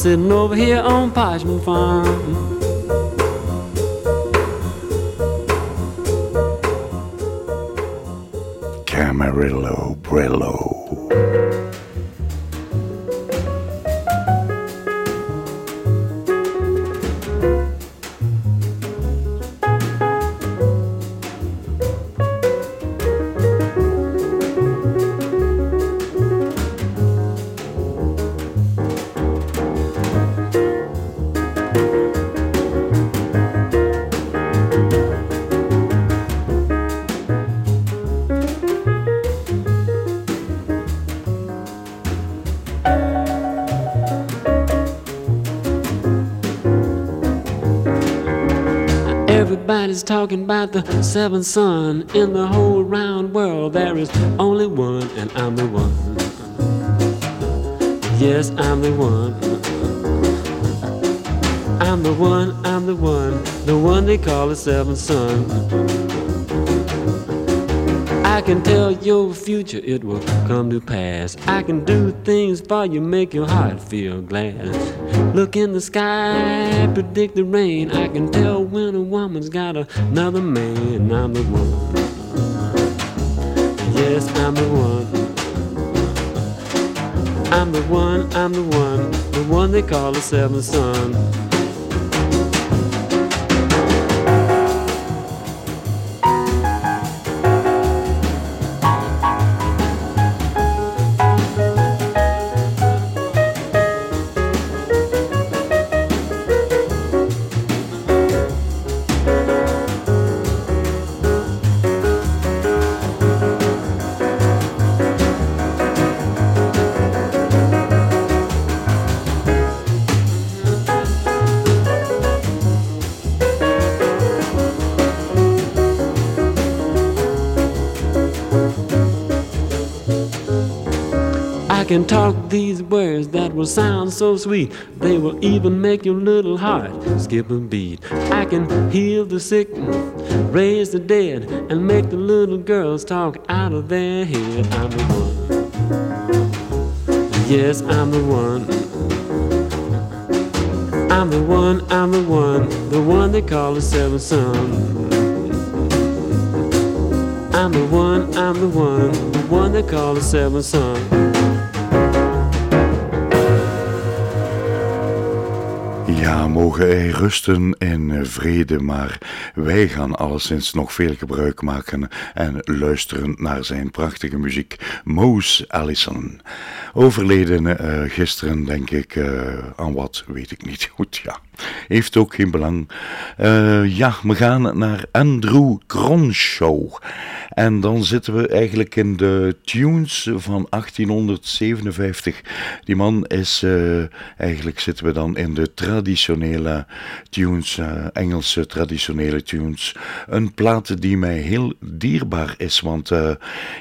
Sitting over here on Parchman Farm. Everybody's talking about the seventh son in the whole round world. There is only one, and I'm the one. Yes, I'm the one. I'm the one, I'm the one, the one they call the seventh son. I can tell your future, it will come to pass. I can do things for you, make your heart feel glad. Look in the sky, predict the rain. I can tell when a woman's got another man. I'm the one. Yes, I'm the one. I'm the one, I'm the one, the one they call the seventh son. Can talk these words that will sound so sweet. They will even make your little heart skip a beat. I can heal the sick, raise the dead, and make the little girls talk out of their head. I'm the one. Yes, I'm the one. I'm the one, I'm the one, the one they call the seventh son. I'm the one, I'm the one, the one they call the seventh son. Ja, mogen hij rusten in vrede, maar wij gaan alleszins nog veel gebruik maken en luisteren naar zijn prachtige muziek. Moose Allison. Overleden uh, gisteren, denk ik, uh, aan wat, weet ik niet goed, ja. Heeft ook geen belang. Uh, ja, we gaan naar Andrew Cronshaw. En dan zitten we eigenlijk in de tunes van 1857. Die man is, uh, eigenlijk zitten we dan in de traditionele tunes, uh, Engelse traditionele tunes. Een plaat die mij heel dierbaar is, want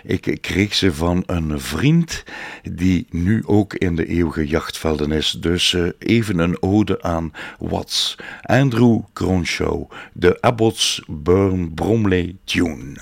ik kreeg ze van een vriend die nu ook in de eeuwige jachtvelden is. Dus even een ode aan Watts. Andrew Cronshaw, de Abbots Burn Bromley tune.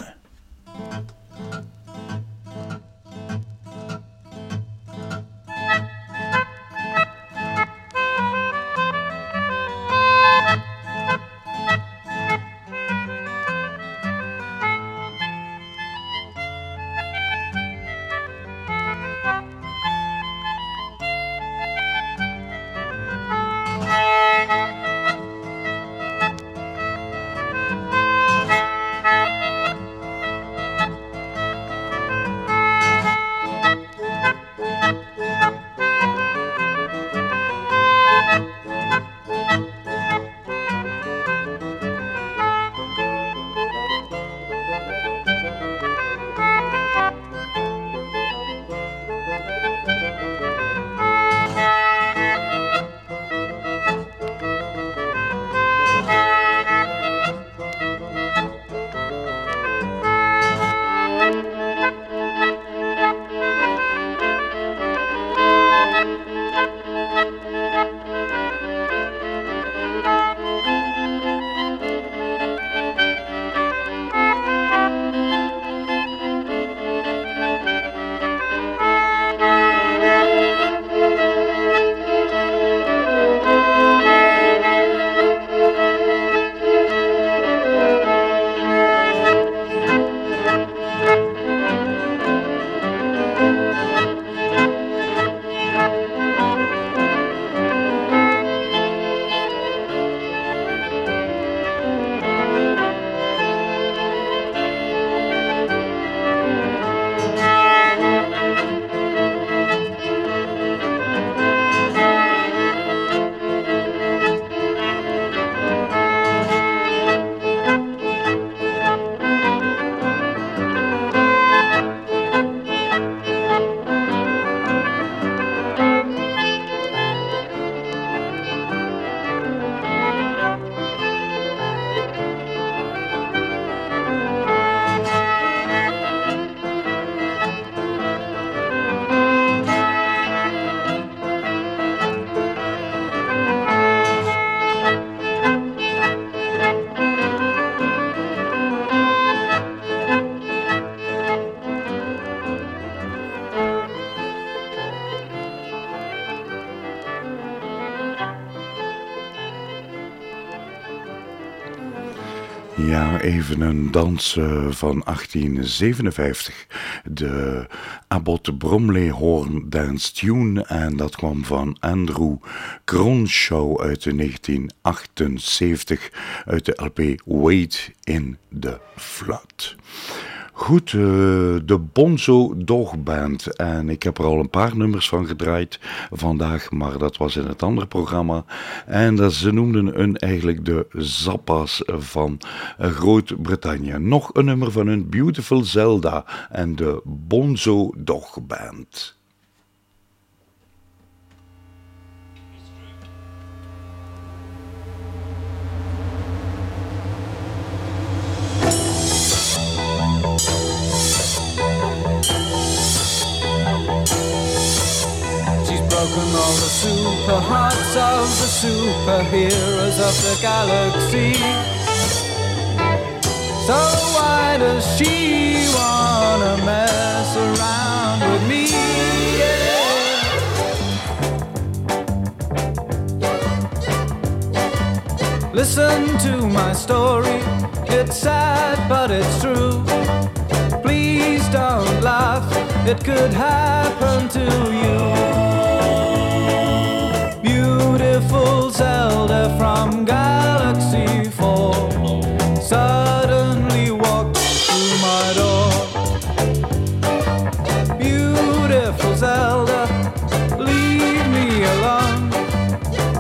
Even een dans van 1857. De Abbot Bromley Horn Dance Tune. En dat kwam van Andrew Cronshaw uit de 1978 uit de LP Wait in the Flood. Goed, uh, de Bonzo Dog Band. En ik heb er al een paar nummers van gedraaid vandaag, maar dat was in het andere programma. En dat, ze noemden hun eigenlijk de Zappa's van uh, Groot-Brittannië. Nog een nummer van hun Beautiful Zelda en de Bonzo Dog Band. All the super hearts of the superheroes of the galaxy. So why does she wanna mess around with me? Listen to my story. It's sad, but it's true. Please don't laugh, it could happen to you. Beautiful Zelda from Galaxy 4 suddenly walked through my door. Beautiful Zelda, leave me alone.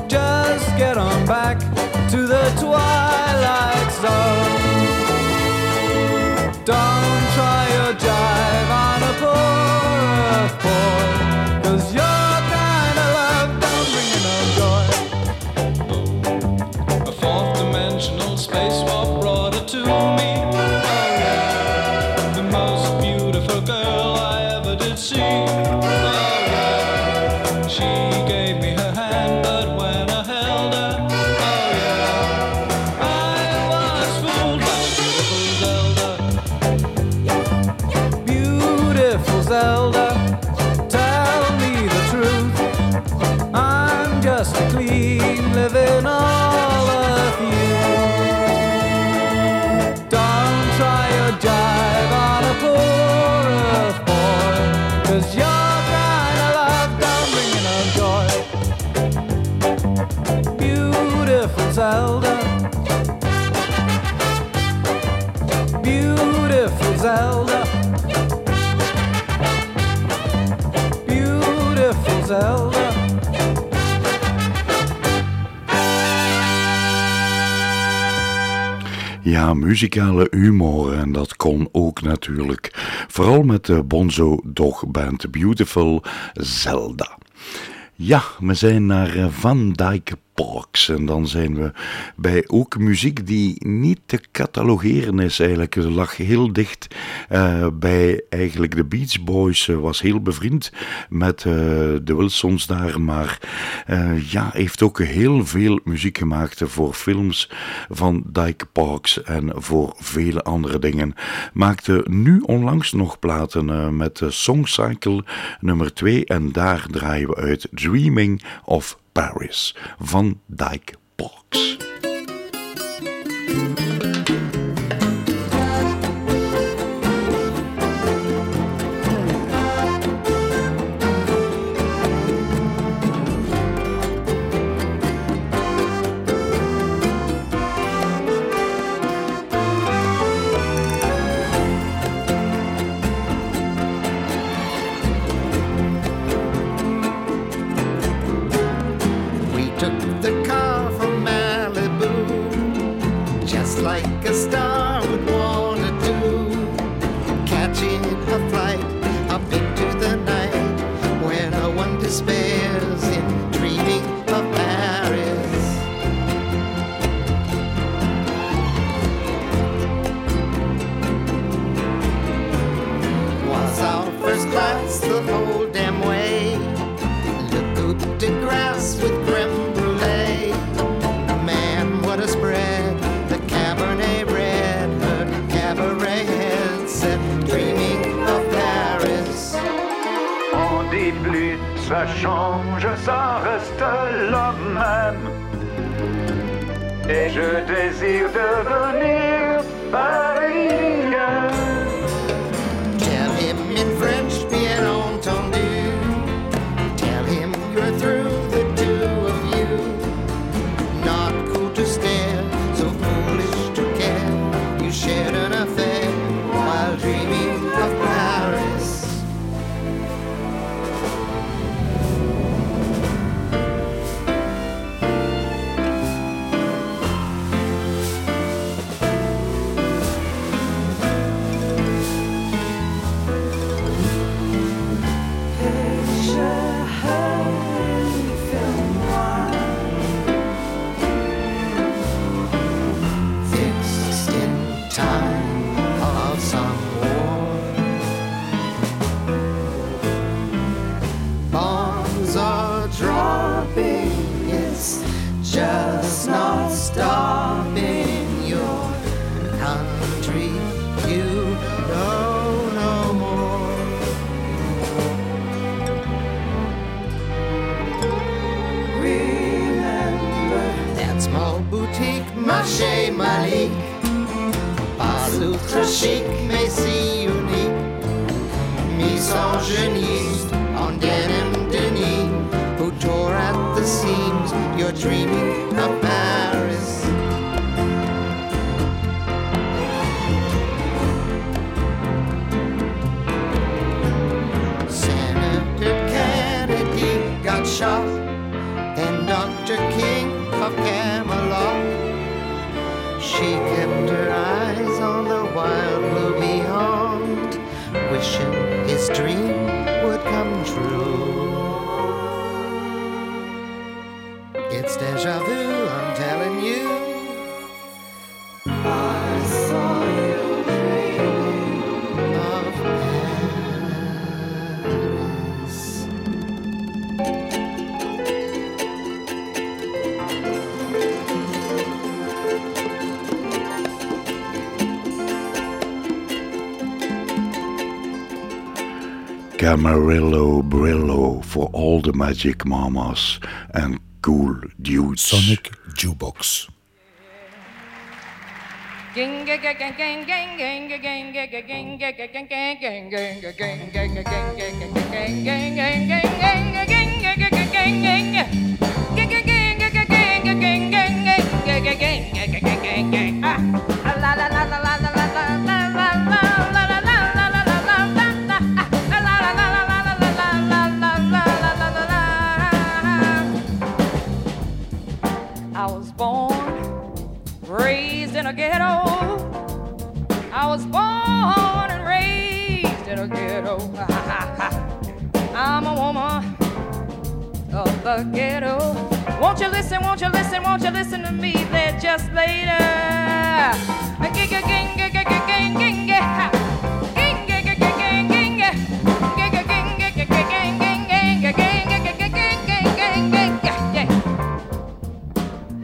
Just get on back Ja, muzikale humor en dat kon ook natuurlijk. Vooral met de Bonzo Dog Band Beautiful Zelda. Ja, we zijn naar Van Dyke Parks en dan zijn we bij ook muziek die niet te catalogeren is eigenlijk. Het lag heel dicht eh, bij eigenlijk de Beach Boys, eh, was heel bevriend met eh, de Wilsons daar, maar ja, heeft ook heel veel muziek gemaakt voor films van Dyke Parks en voor vele andere dingen. Maakte nu onlangs nog platen met de Songcycle nummer 2 en daar draaien we uit Dreaming of Paris van Dyke Parks. Camarillo Brillo for all the magic mamas and cool dudes. Sonic Jukebox. just later.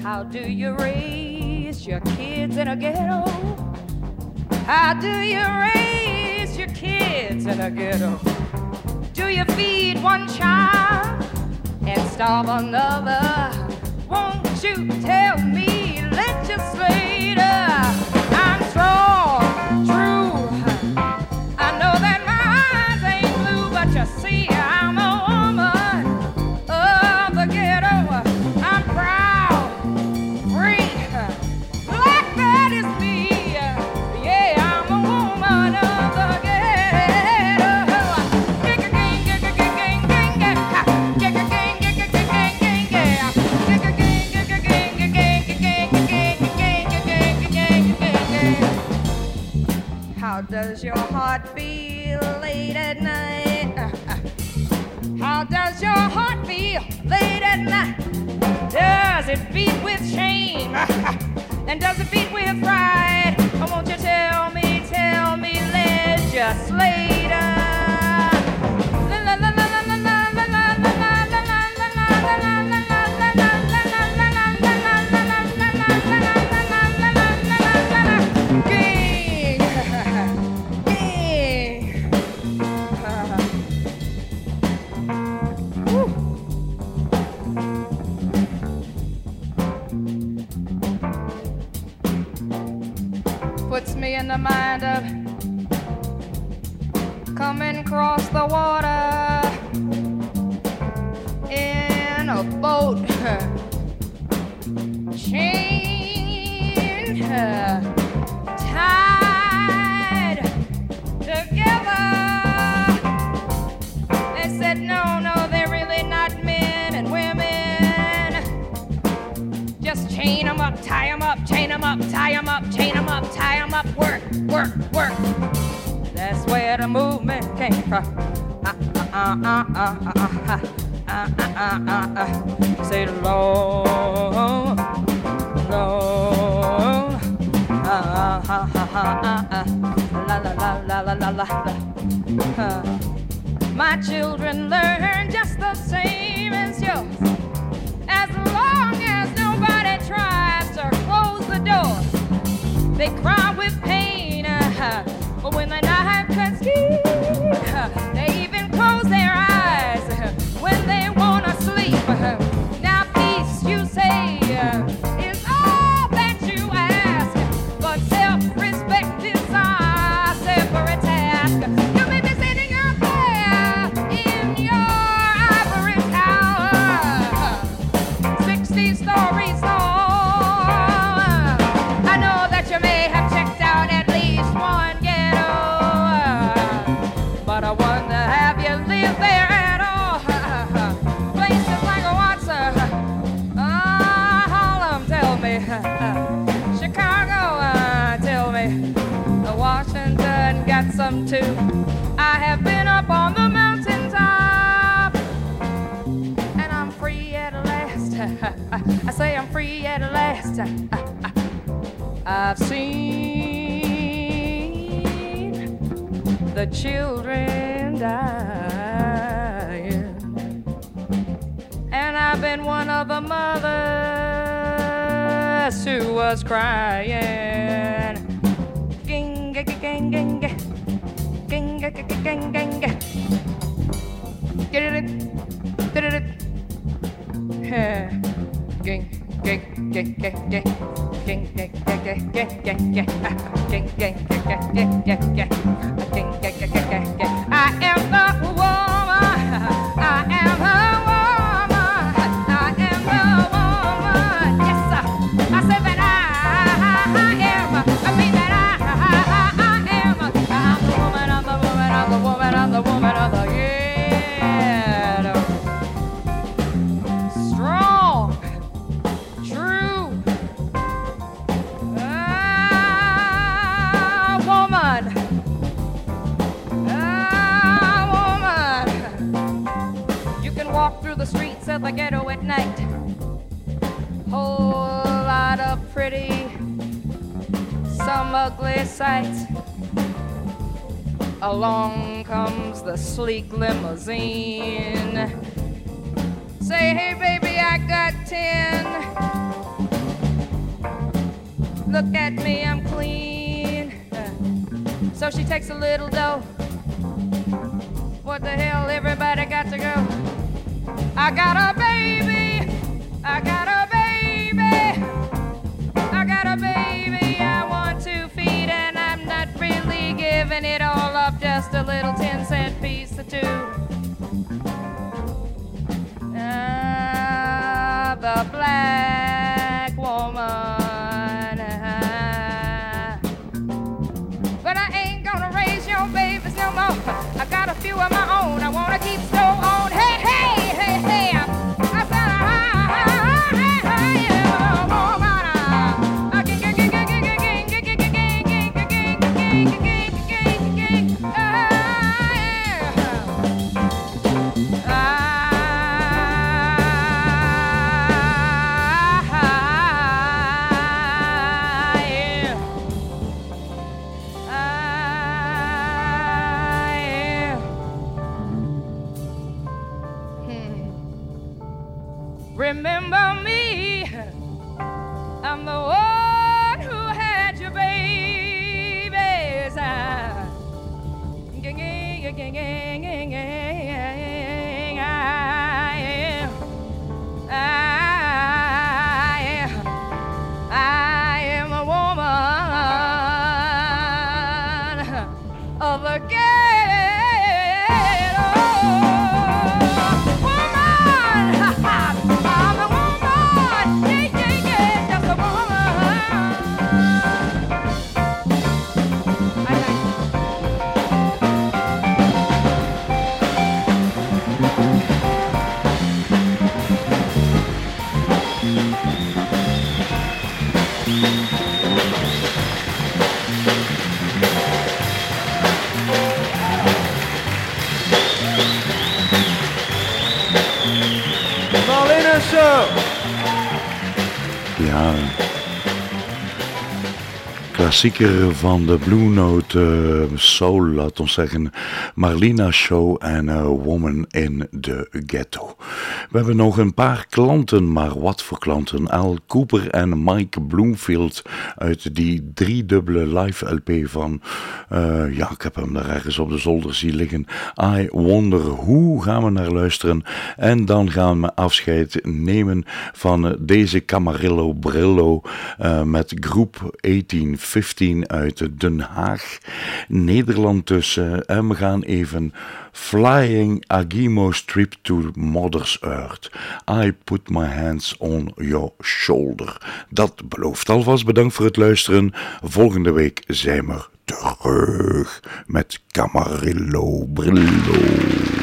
How do you raise your kids in a ghetto? How do you raise your kids in a ghetto? Do you feed one child and starve another? Ugly sights. Along comes the sleek limousine. Say, hey, baby, I got ten. Look at me, I'm clean. So she takes a little dough. What the hell, everybody got to go. I got a baby. do. Ah, the black. Klassieker van de Blue Note eh, Soul, laat ons zeggen. Marlina Show en eh, Woman in the Ghetto. We hebben nog een paar klanten, maar wat voor klanten? Al Cooper en Mike Bloomfield uit die driedubbele live LP van, eh, ja, ik heb hem daar ergens op de zolder zien liggen. I Wonder Who gaan we naar luisteren. En dan gaan we afscheid nemen van deze Camarillo Brillo eh, met groep 1815 uit Den Haag, Nederland dus. en we gaan even Flying Agimo's Trip to Mother's Earth. I put my hands on your shoulder. Dat belooft alvast. Bedankt voor het luisteren. Volgende week zijn we terug met Camarillo Brillo.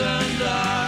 And dies.